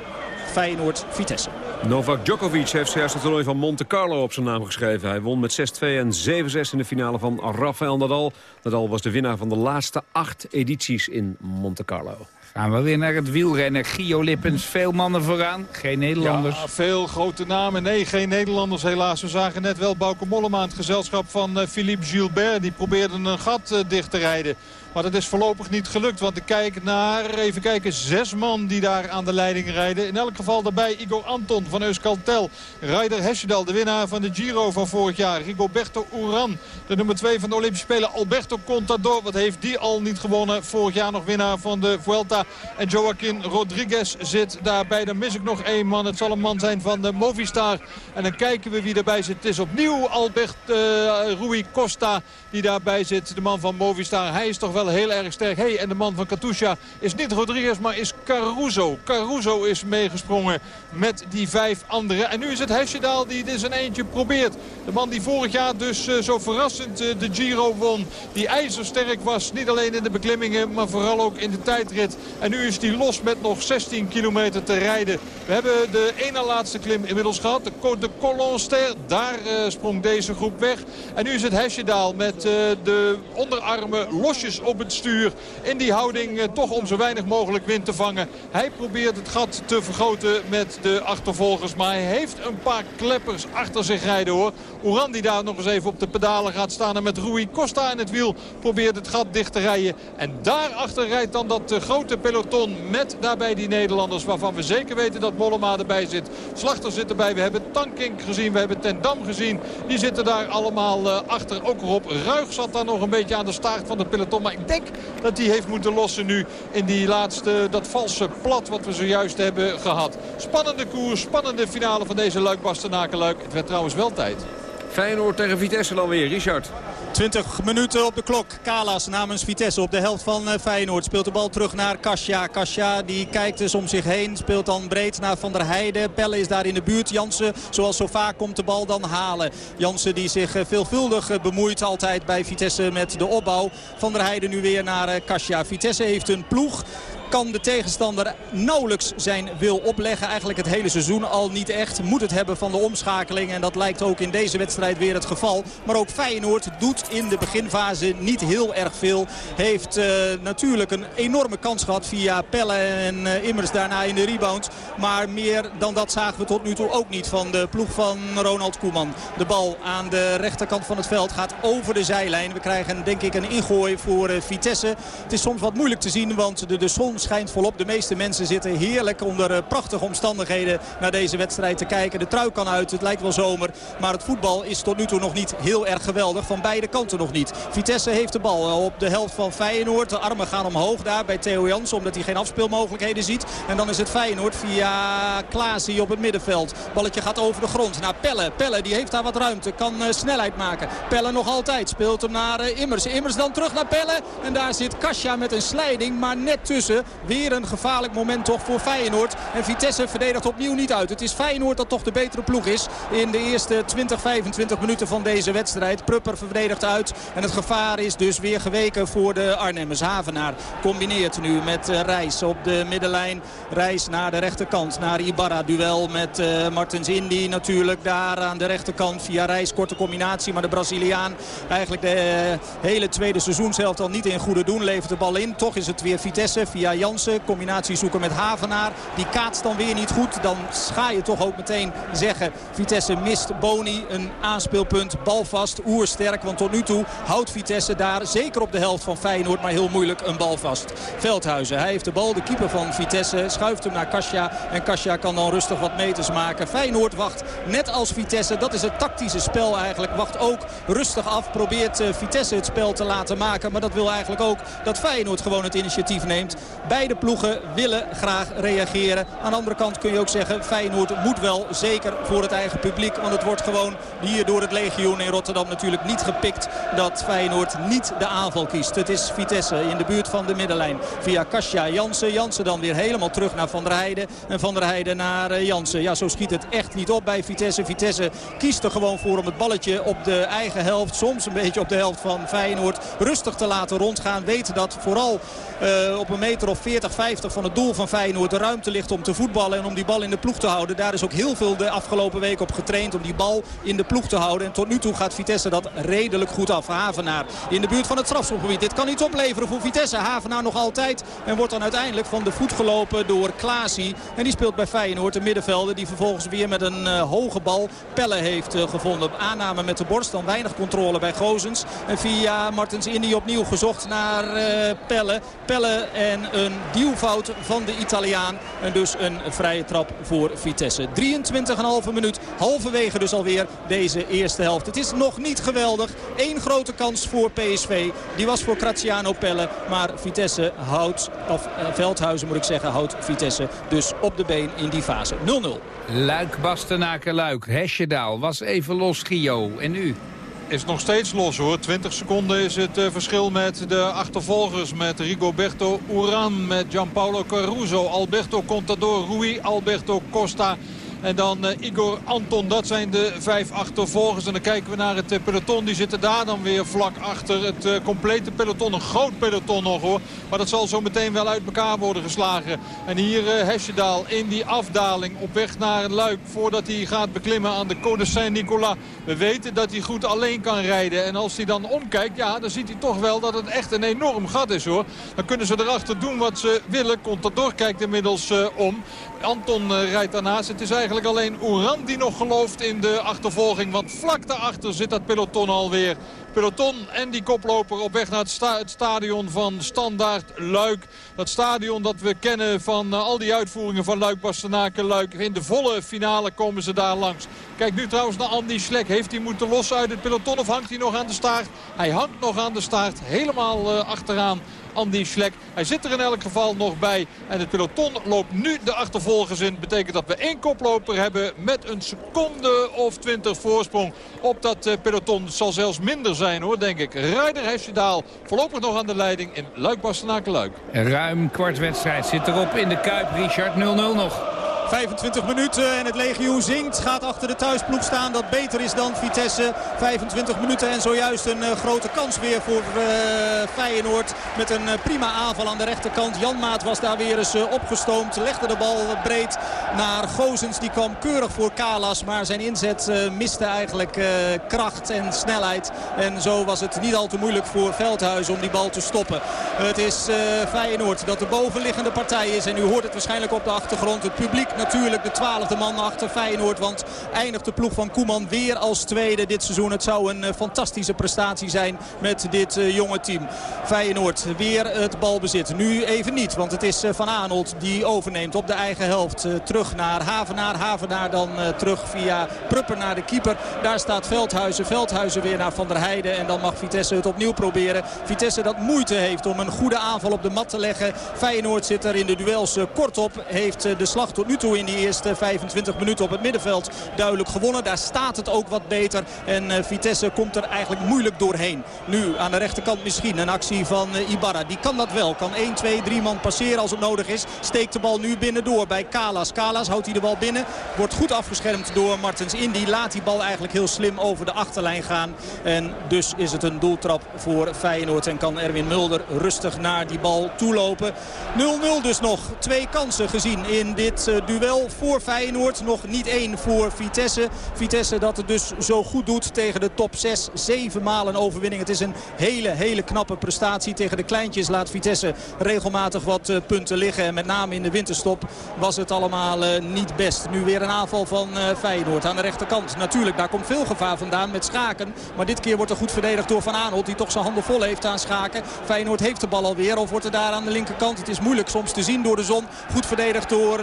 Feyenoord-Vitesse. Novak Djokovic heeft zojuist het toernooi van Monte Carlo op zijn naam geschreven. Hij won met 6-2 en 7-6 in de finale van Rafael Nadal. Nadal was de winnaar van de laatste acht edities in Monte Carlo. Gaan we weer naar het wielrennen. Gio Lippens, veel mannen vooraan, geen Nederlanders. Ja, veel grote namen. Nee, geen Nederlanders helaas. We zagen net wel Bauke Mollema het gezelschap van uh, Philippe Gilbert. Die probeerde een gat uh, dicht te rijden. Maar dat is voorlopig niet gelukt. Want ik kijk naar, even kijken, zes man die daar aan de leiding rijden. In elk geval daarbij Igor Anton van Euskaltel. Ryder Hesjedal, de winnaar van de Giro van vorig jaar. Rigoberto Uran, de nummer 2 van de Olympische Spelen. Alberto Contador, wat heeft die al niet gewonnen? Vorig jaar nog winnaar van de Vuelta. En Joaquin Rodriguez zit daarbij. Dan mis ik nog één man. Het zal een man zijn van de Movistar. En dan kijken we wie erbij zit. Het is opnieuw Albert uh, Rui Costa die daarbij zit. De man van Movistar. Hij is toch wel heel erg sterk. Hey, en de man van Katusha is niet Rodriguez, maar is Caruso. Caruso is meegesprongen met die vijf anderen. En nu is het Hesjedaal die dit zijn eentje probeert. De man die vorig jaar dus uh, zo verrassend uh, de Giro won. Die ijzersterk was. Niet alleen in de beklimmingen, maar vooral ook in de tijdrit. En nu is hij los met nog 16 kilometer te rijden. We hebben de ene laatste klim inmiddels gehad. De, de Colonster. Daar uh, sprong deze groep weg. En nu is het Hesjedaal met de onderarmen losjes op het stuur. In die houding toch om zo weinig mogelijk wind te vangen. Hij probeert het gat te vergroten met de achtervolgers. Maar hij heeft een paar kleppers achter zich rijden hoor. Oeran die daar nog eens even op de pedalen gaat staan. En met Rui Costa in het wiel probeert het gat dicht te rijden. En daarachter rijdt dan dat grote peloton met daarbij die Nederlanders. Waarvan we zeker weten dat Mollema erbij zit. Slachter zit erbij. We hebben Tankink gezien. We hebben Ten Dam gezien. Die zitten daar allemaal uh, achter. Ook Rob Ruig zat daar nog een beetje aan de staart van het peloton. Maar ik denk dat hij heeft moeten lossen nu in die laatste, dat valse plat wat we zojuist hebben gehad. Spannende koers, spannende finale van deze Luik Bastenaken-Luik. Het werd trouwens wel tijd. Feyenoord tegen Vitesse dan weer, Richard. 20 minuten op de klok. Kalas namens Vitesse op de helft van Feyenoord. Speelt de bal terug naar Kasia. Kasia die kijkt dus om zich heen. Speelt dan breed naar Van der Heijden. Pelle is daar in de buurt. Jansen, zoals zo vaak, komt de bal dan halen. Jansen die zich veelvuldig bemoeit altijd bij Vitesse met de opbouw. Van der Heijden nu weer naar Kasia. Vitesse heeft een ploeg kan de tegenstander nauwelijks zijn wil opleggen. Eigenlijk het hele seizoen al niet echt. Moet het hebben van de omschakeling. En dat lijkt ook in deze wedstrijd weer het geval. Maar ook Feyenoord doet in de beginfase niet heel erg veel. Heeft uh, natuurlijk een enorme kans gehad via Pelle en uh, Immers daarna in de rebound. Maar meer dan dat zagen we tot nu toe ook niet van de ploeg van Ronald Koeman. De bal aan de rechterkant van het veld gaat over de zijlijn. We krijgen denk ik een ingooi voor uh, Vitesse. Het is soms wat moeilijk te zien, want de, de zon schijnt volop. De meeste mensen zitten heerlijk onder prachtige omstandigheden naar deze wedstrijd te kijken. De trui kan uit, het lijkt wel zomer. Maar het voetbal is tot nu toe nog niet heel erg geweldig. Van beide kanten nog niet. Vitesse heeft de bal op de helft van Feyenoord. De armen gaan omhoog daar bij Theo Jans. Omdat hij geen afspeelmogelijkheden ziet. En dan is het Feyenoord via Klaasie op het middenveld. Balletje gaat over de grond naar Pelle. Pelle die heeft daar wat ruimte. Kan uh, snelheid maken. Pelle nog altijd. Speelt hem naar Immers. Immers dan terug naar Pelle. En daar zit Kasia met een slijding. Maar net tussen. Weer een gevaarlijk moment toch voor Feyenoord. En Vitesse verdedigt opnieuw niet uit. Het is Feyenoord dat toch de betere ploeg is. In de eerste 20, 25 minuten van deze wedstrijd. Prupper verdedigt uit. En het gevaar is dus weer geweken voor de Arnhemmers. Havenaar combineert nu met uh, Reis op de middenlijn. Reis naar de rechterkant. Naar Ibarra. Duel met uh, Martens Indy natuurlijk daar aan de rechterkant. Via Reis korte combinatie. Maar de Braziliaan eigenlijk de uh, hele tweede seizoenshelft al niet in goede doen. Levert de bal in. Toch is het weer Vitesse via Jansen. Combinatie zoeken met Havenaar. Die kaatst dan weer niet goed. Dan ga je toch ook meteen zeggen. Vitesse mist Boni. Een aanspeelpunt. Balvast. Oersterk. Want tot nu toe houdt Vitesse daar zeker op de helft van Feyenoord. Maar heel moeilijk een bal vast. Veldhuizen. Hij heeft de bal. De keeper van Vitesse schuift hem naar Kasia. En Kasia kan dan rustig wat meters maken. Feyenoord wacht net als Vitesse. Dat is het tactische spel eigenlijk. Wacht ook rustig af. Probeert uh, Vitesse het spel te laten maken. Maar dat wil eigenlijk ook dat Feyenoord gewoon het initiatief neemt. Beide ploegen willen graag reageren. Aan de andere kant kun je ook zeggen... Feyenoord moet wel, zeker voor het eigen publiek. Want het wordt gewoon hier door het legioen in Rotterdam natuurlijk niet gepikt... dat Feyenoord niet de aanval kiest. Het is Vitesse in de buurt van de middenlijn. Via Kasia Jansen. Jansen dan weer helemaal terug naar Van der Heijden. En Van der Heijden naar Jansen. Ja, zo schiet het echt niet op bij Vitesse. Vitesse kiest er gewoon voor om het balletje op de eigen helft... soms een beetje op de helft van Feyenoord... rustig te laten rondgaan. Weten dat vooral uh, op een meter of of 40, 50 van het doel van Feyenoord de ruimte ligt om te voetballen en om die bal in de ploeg te houden. Daar is ook heel veel de afgelopen week op getraind om die bal in de ploeg te houden. En tot nu toe gaat Vitesse dat redelijk goed af. Havenaar in de buurt van het strafschopgebied. Dit kan iets opleveren voor Vitesse. Havenaar nog altijd en wordt dan uiteindelijk van de voet gelopen door Klaasie. En die speelt bij Feyenoord de middenvelder die vervolgens weer met een uh, hoge bal Pelle heeft uh, gevonden. Aanname met de borst, dan weinig controle bij Gozens. En via Martens Indy opnieuw gezocht naar uh, Pelle. Pelle en een duwfout van de Italiaan. En dus een vrije trap voor Vitesse. 23,5 minuut, halverwege dus alweer deze eerste helft. Het is nog niet geweldig. Eén grote kans voor PSV. Die was voor Graziano Pelle. Maar Vitesse houdt, of uh, Veldhuizen moet ik zeggen, houdt Vitesse dus op de been in die fase. 0-0. Luik, Bastenaken, Luik. Hesjedaal was even los, Gio. En nu? Is nog steeds los hoor. 20 seconden is het uh, verschil met de achtervolgers. Met Rigoberto Uran, met Gianpaolo Caruso, Alberto Contador, Rui Alberto Costa... En dan uh, Igor Anton, dat zijn de vijf achtervolgers. En dan kijken we naar het uh, peloton. Die zitten daar dan weer vlak achter. Het uh, complete peloton, een groot peloton nog hoor. Maar dat zal zo meteen wel uit elkaar worden geslagen. En hier Hesjedaal in die afdaling op weg naar Luik. Voordat hij gaat beklimmen aan de Côte Saint-Nicolas. We weten dat hij goed alleen kan rijden. En als hij dan omkijkt, ja, dan ziet hij toch wel dat het echt een enorm gat is hoor. Dan kunnen ze erachter doen wat ze willen. Contador kijkt inmiddels om. Anton rijdt daarnaast. Het is eigenlijk alleen Oeran die nog gelooft in de achtervolging. Want vlak daarachter zit dat peloton alweer. Peloton en die koploper op weg naar het, sta het stadion van Standaard Luik. Dat stadion dat we kennen van uh, al die uitvoeringen van Luik, Bastenaken, Luik. In de volle finale komen ze daar langs. Kijk nu trouwens naar Andy Slek. Heeft hij moeten lossen uit het peloton of hangt hij nog aan de staart? Hij hangt nog aan de staart. Helemaal uh, achteraan Andy Schlek. Hij zit er in elk geval nog bij. En het peloton loopt nu de achtervolgers in. Betekent dat we één koploper hebben met een seconde of twintig voorsprong op dat uh, peloton. Zal zelfs minder zijn hoor, denk ik. Rijder Hesjedaal voorlopig nog aan de leiding in luik bastenaken luik Ruim kwart wedstrijd zit erop in de Kuip. Richard 0-0 nog. 25 minuten en het legioen zingt. Gaat achter de thuisploeg staan dat beter is dan Vitesse. 25 minuten en zojuist een uh, grote kans weer voor uh, Feyenoord. Met een uh, prima aanval aan de rechterkant. Jan Maat was daar weer eens opgestoomd. Legde de bal breed naar Gozens. Die kwam keurig voor Kalas. Maar zijn inzet miste eigenlijk kracht en snelheid. En zo was het niet al te moeilijk voor Veldhuis om die bal te stoppen. Het is Feyenoord dat de bovenliggende partij is. En u hoort het waarschijnlijk op de achtergrond. Het publiek natuurlijk de twaalfde man achter Feyenoord. Want eindigt de ploeg van Koeman weer als tweede dit seizoen. Het zou een uh, fantastische prestatie zijn met dit uh, jonge team. Feyenoord weer het balbezit. Nu even niet, want het is uh, Van Aanholt die overneemt op de eigen helft. terug naar Havenaar. Havenaar dan terug via Prupper naar de keeper. Daar staat Veldhuizen. Veldhuizen weer naar Van der Heijden. En dan mag Vitesse het opnieuw proberen. Vitesse dat moeite heeft om een goede aanval op de mat te leggen. Feyenoord zit er in de duels kort op. Heeft de slag tot nu toe in die eerste 25 minuten op het middenveld duidelijk gewonnen. Daar staat het ook wat beter. En uh, Vitesse komt er eigenlijk moeilijk doorheen. Nu aan de rechterkant misschien een actie van uh, Ibarra. Die kan dat wel. Kan 1, 2, 3 man passeren als het nodig is. Steekt de bal nu binnendoor bij Kalas. Kalas houdt hij de bal binnen. Wordt goed afgeschermd door Martens Indy. Laat die bal eigenlijk heel slim over de achterlijn gaan. En dus is het een doeltrap voor Feyenoord. En kan Erwin Mulder rustig naar die bal toelopen. 0-0 dus nog. Twee kansen gezien in dit uh, duel voor Feyenoord. Nog niet één voor Vitesse. Vitesse dat het dus zo goed doet tegen de top 6. Zeven een overwinning. Het is een hele, hele knappe prestatie. Tegen de kleintjes laat Vitesse regelmatig wat uh, punten liggen. En met name in de winterstop was het allemaal uh, niet best. Nu weer een aanval van uh, Feyenoord aan de rechterkant. Natuurlijk, daar komt veel gevaar vandaan met Schaken. Maar dit keer wordt er goed verdedigd door Van Aanholt. Die toch zijn handen vol heeft aan Schaken. Feyenoord heeft de bal alweer. Of wordt er daar aan de linkerkant. Het is moeilijk soms te zien door de zon. Goed verdedigd door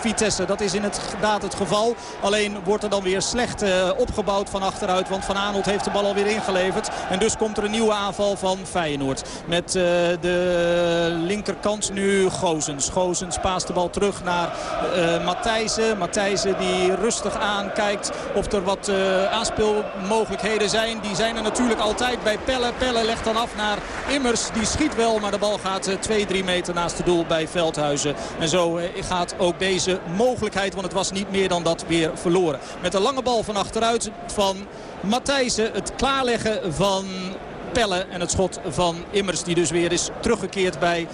Vitesse. Dat is inderdaad het geval. Alleen wordt er dan weer slecht uh, opgebouwd van achteruit. Want Van Aanholt heeft de bal alweer ingeleverd. En dus komt er een nieuwe aanval van Feyenoord. Met uh, de linkerkant nu Gozens. Gozens paast de bal terug naar uh, Matthijsen. Matthijsen die rustig aankijkt of er wat aanspeelmogelijkheden zijn. Die zijn er natuurlijk altijd bij Pelle. Pelle legt dan af naar Immers. Die schiet wel, maar de bal gaat 2-3 meter naast het doel bij Veldhuizen. En zo gaat ook deze mogelijkheid, want het was niet meer dan dat weer verloren. Met een lange bal van achteruit van Matthijsen. Het klaarleggen van Pelle. En het schot van Immers die dus weer is teruggekeerd bij,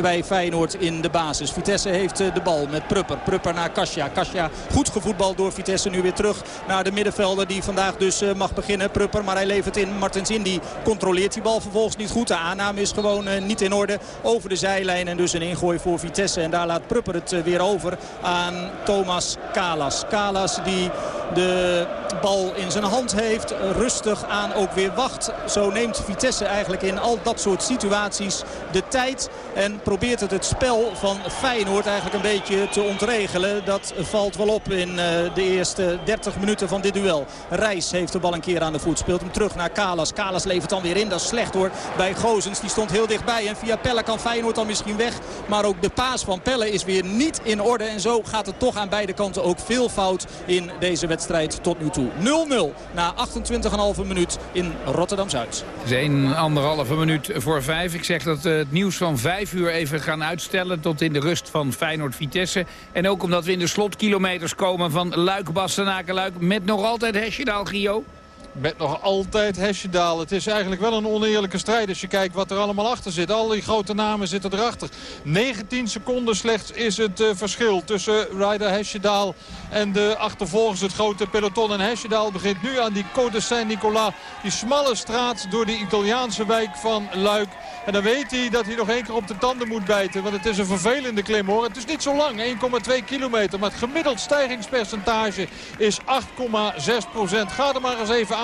bij Feyenoord in de basis. Vitesse heeft de bal met Prupper. Prupper naar Kasia. Kasia goed gevoetbald door Vitesse. Nu weer terug naar de middenvelder die vandaag dus mag beginnen. Prupper, maar hij levert in. Martens Indy controleert die bal vervolgens niet goed. De aanname is gewoon niet in orde over de zijlijn. En dus een ingooi voor Vitesse. En daar laat Prupper het weer over aan Thomas Kalas. Kalas die de bal in zijn hand heeft. Rustig aan ook weer wacht. Zo neemt Vitesse eigenlijk in al dat soort situaties de tijd. En probeert het het spel van Feyenoord eigenlijk een beetje te ontregelen. Dat valt wel op in de eerste 30 minuten van dit duel. Reis heeft de bal een keer aan de voet. Speelt hem terug naar Kalas. Kalas levert dan weer in. Dat is slecht hoor bij Gozens. Die stond heel dichtbij. En via Pelle kan Feyenoord dan misschien weg. Maar ook de paas van Pelle is weer niet in orde. En zo gaat het toch aan beide kanten ook veel fout in deze wedstrijd tot nu toe. 0-0 na 28,5 minuut in Rotterdam-Zuid. Het is een anderhalve minuut voor vijf. Ik zeg dat we het nieuws van vijf uur even gaan uitstellen tot in de rust van Feyenoord-Vitesse. En ook omdat we in de slotkilometers komen van Luik-Bastenaken-Luik met nog altijd Hesjedaal, Gio. Met nog altijd Hesjedaal. Het is eigenlijk wel een oneerlijke strijd als je kijkt wat er allemaal achter zit. Al die grote namen zitten erachter. 19 seconden slechts is het uh, verschil tussen Ryder Hesjedaal en de achtervolgers het grote peloton. En Hesjedaal begint nu aan die Côte Saint-Nicolas. Die smalle straat door de Italiaanse wijk van Luik. En dan weet hij dat hij nog één keer op de tanden moet bijten. Want het is een vervelende klim hoor. Het is niet zo lang, 1,2 kilometer. Maar het gemiddeld stijgingspercentage is 8,6 procent. Ga er maar eens even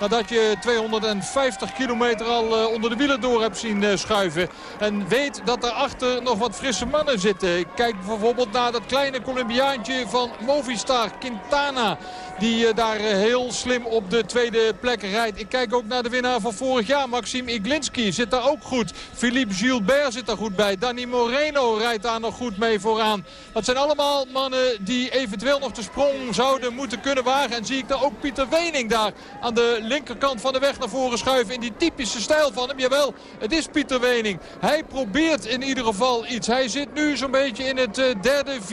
Nadat je 250 kilometer al uh, onder de wielen door hebt zien uh, schuiven. En weet dat daarachter nog wat frisse mannen zitten. Kijk bijvoorbeeld naar dat kleine Colombiaantje van Movistar, Quintana. Die uh, daar heel slim op de tweede plek rijdt. Ik kijk ook naar de winnaar van vorig jaar, Maxime Iglinski. Zit daar ook goed. Philippe Gilbert zit daar goed bij. Danny Moreno rijdt daar nog goed mee vooraan. Dat zijn allemaal mannen die eventueel nog de sprong zouden moeten kunnen wagen. En zie ik daar ook Pieter Wening daar aan de linkerkant van de weg naar voren schuiven. In die typische stijl van hem. Jawel, het is Pieter Wening. Hij probeert in ieder geval iets. Hij zit nu zo'n beetje in het derde,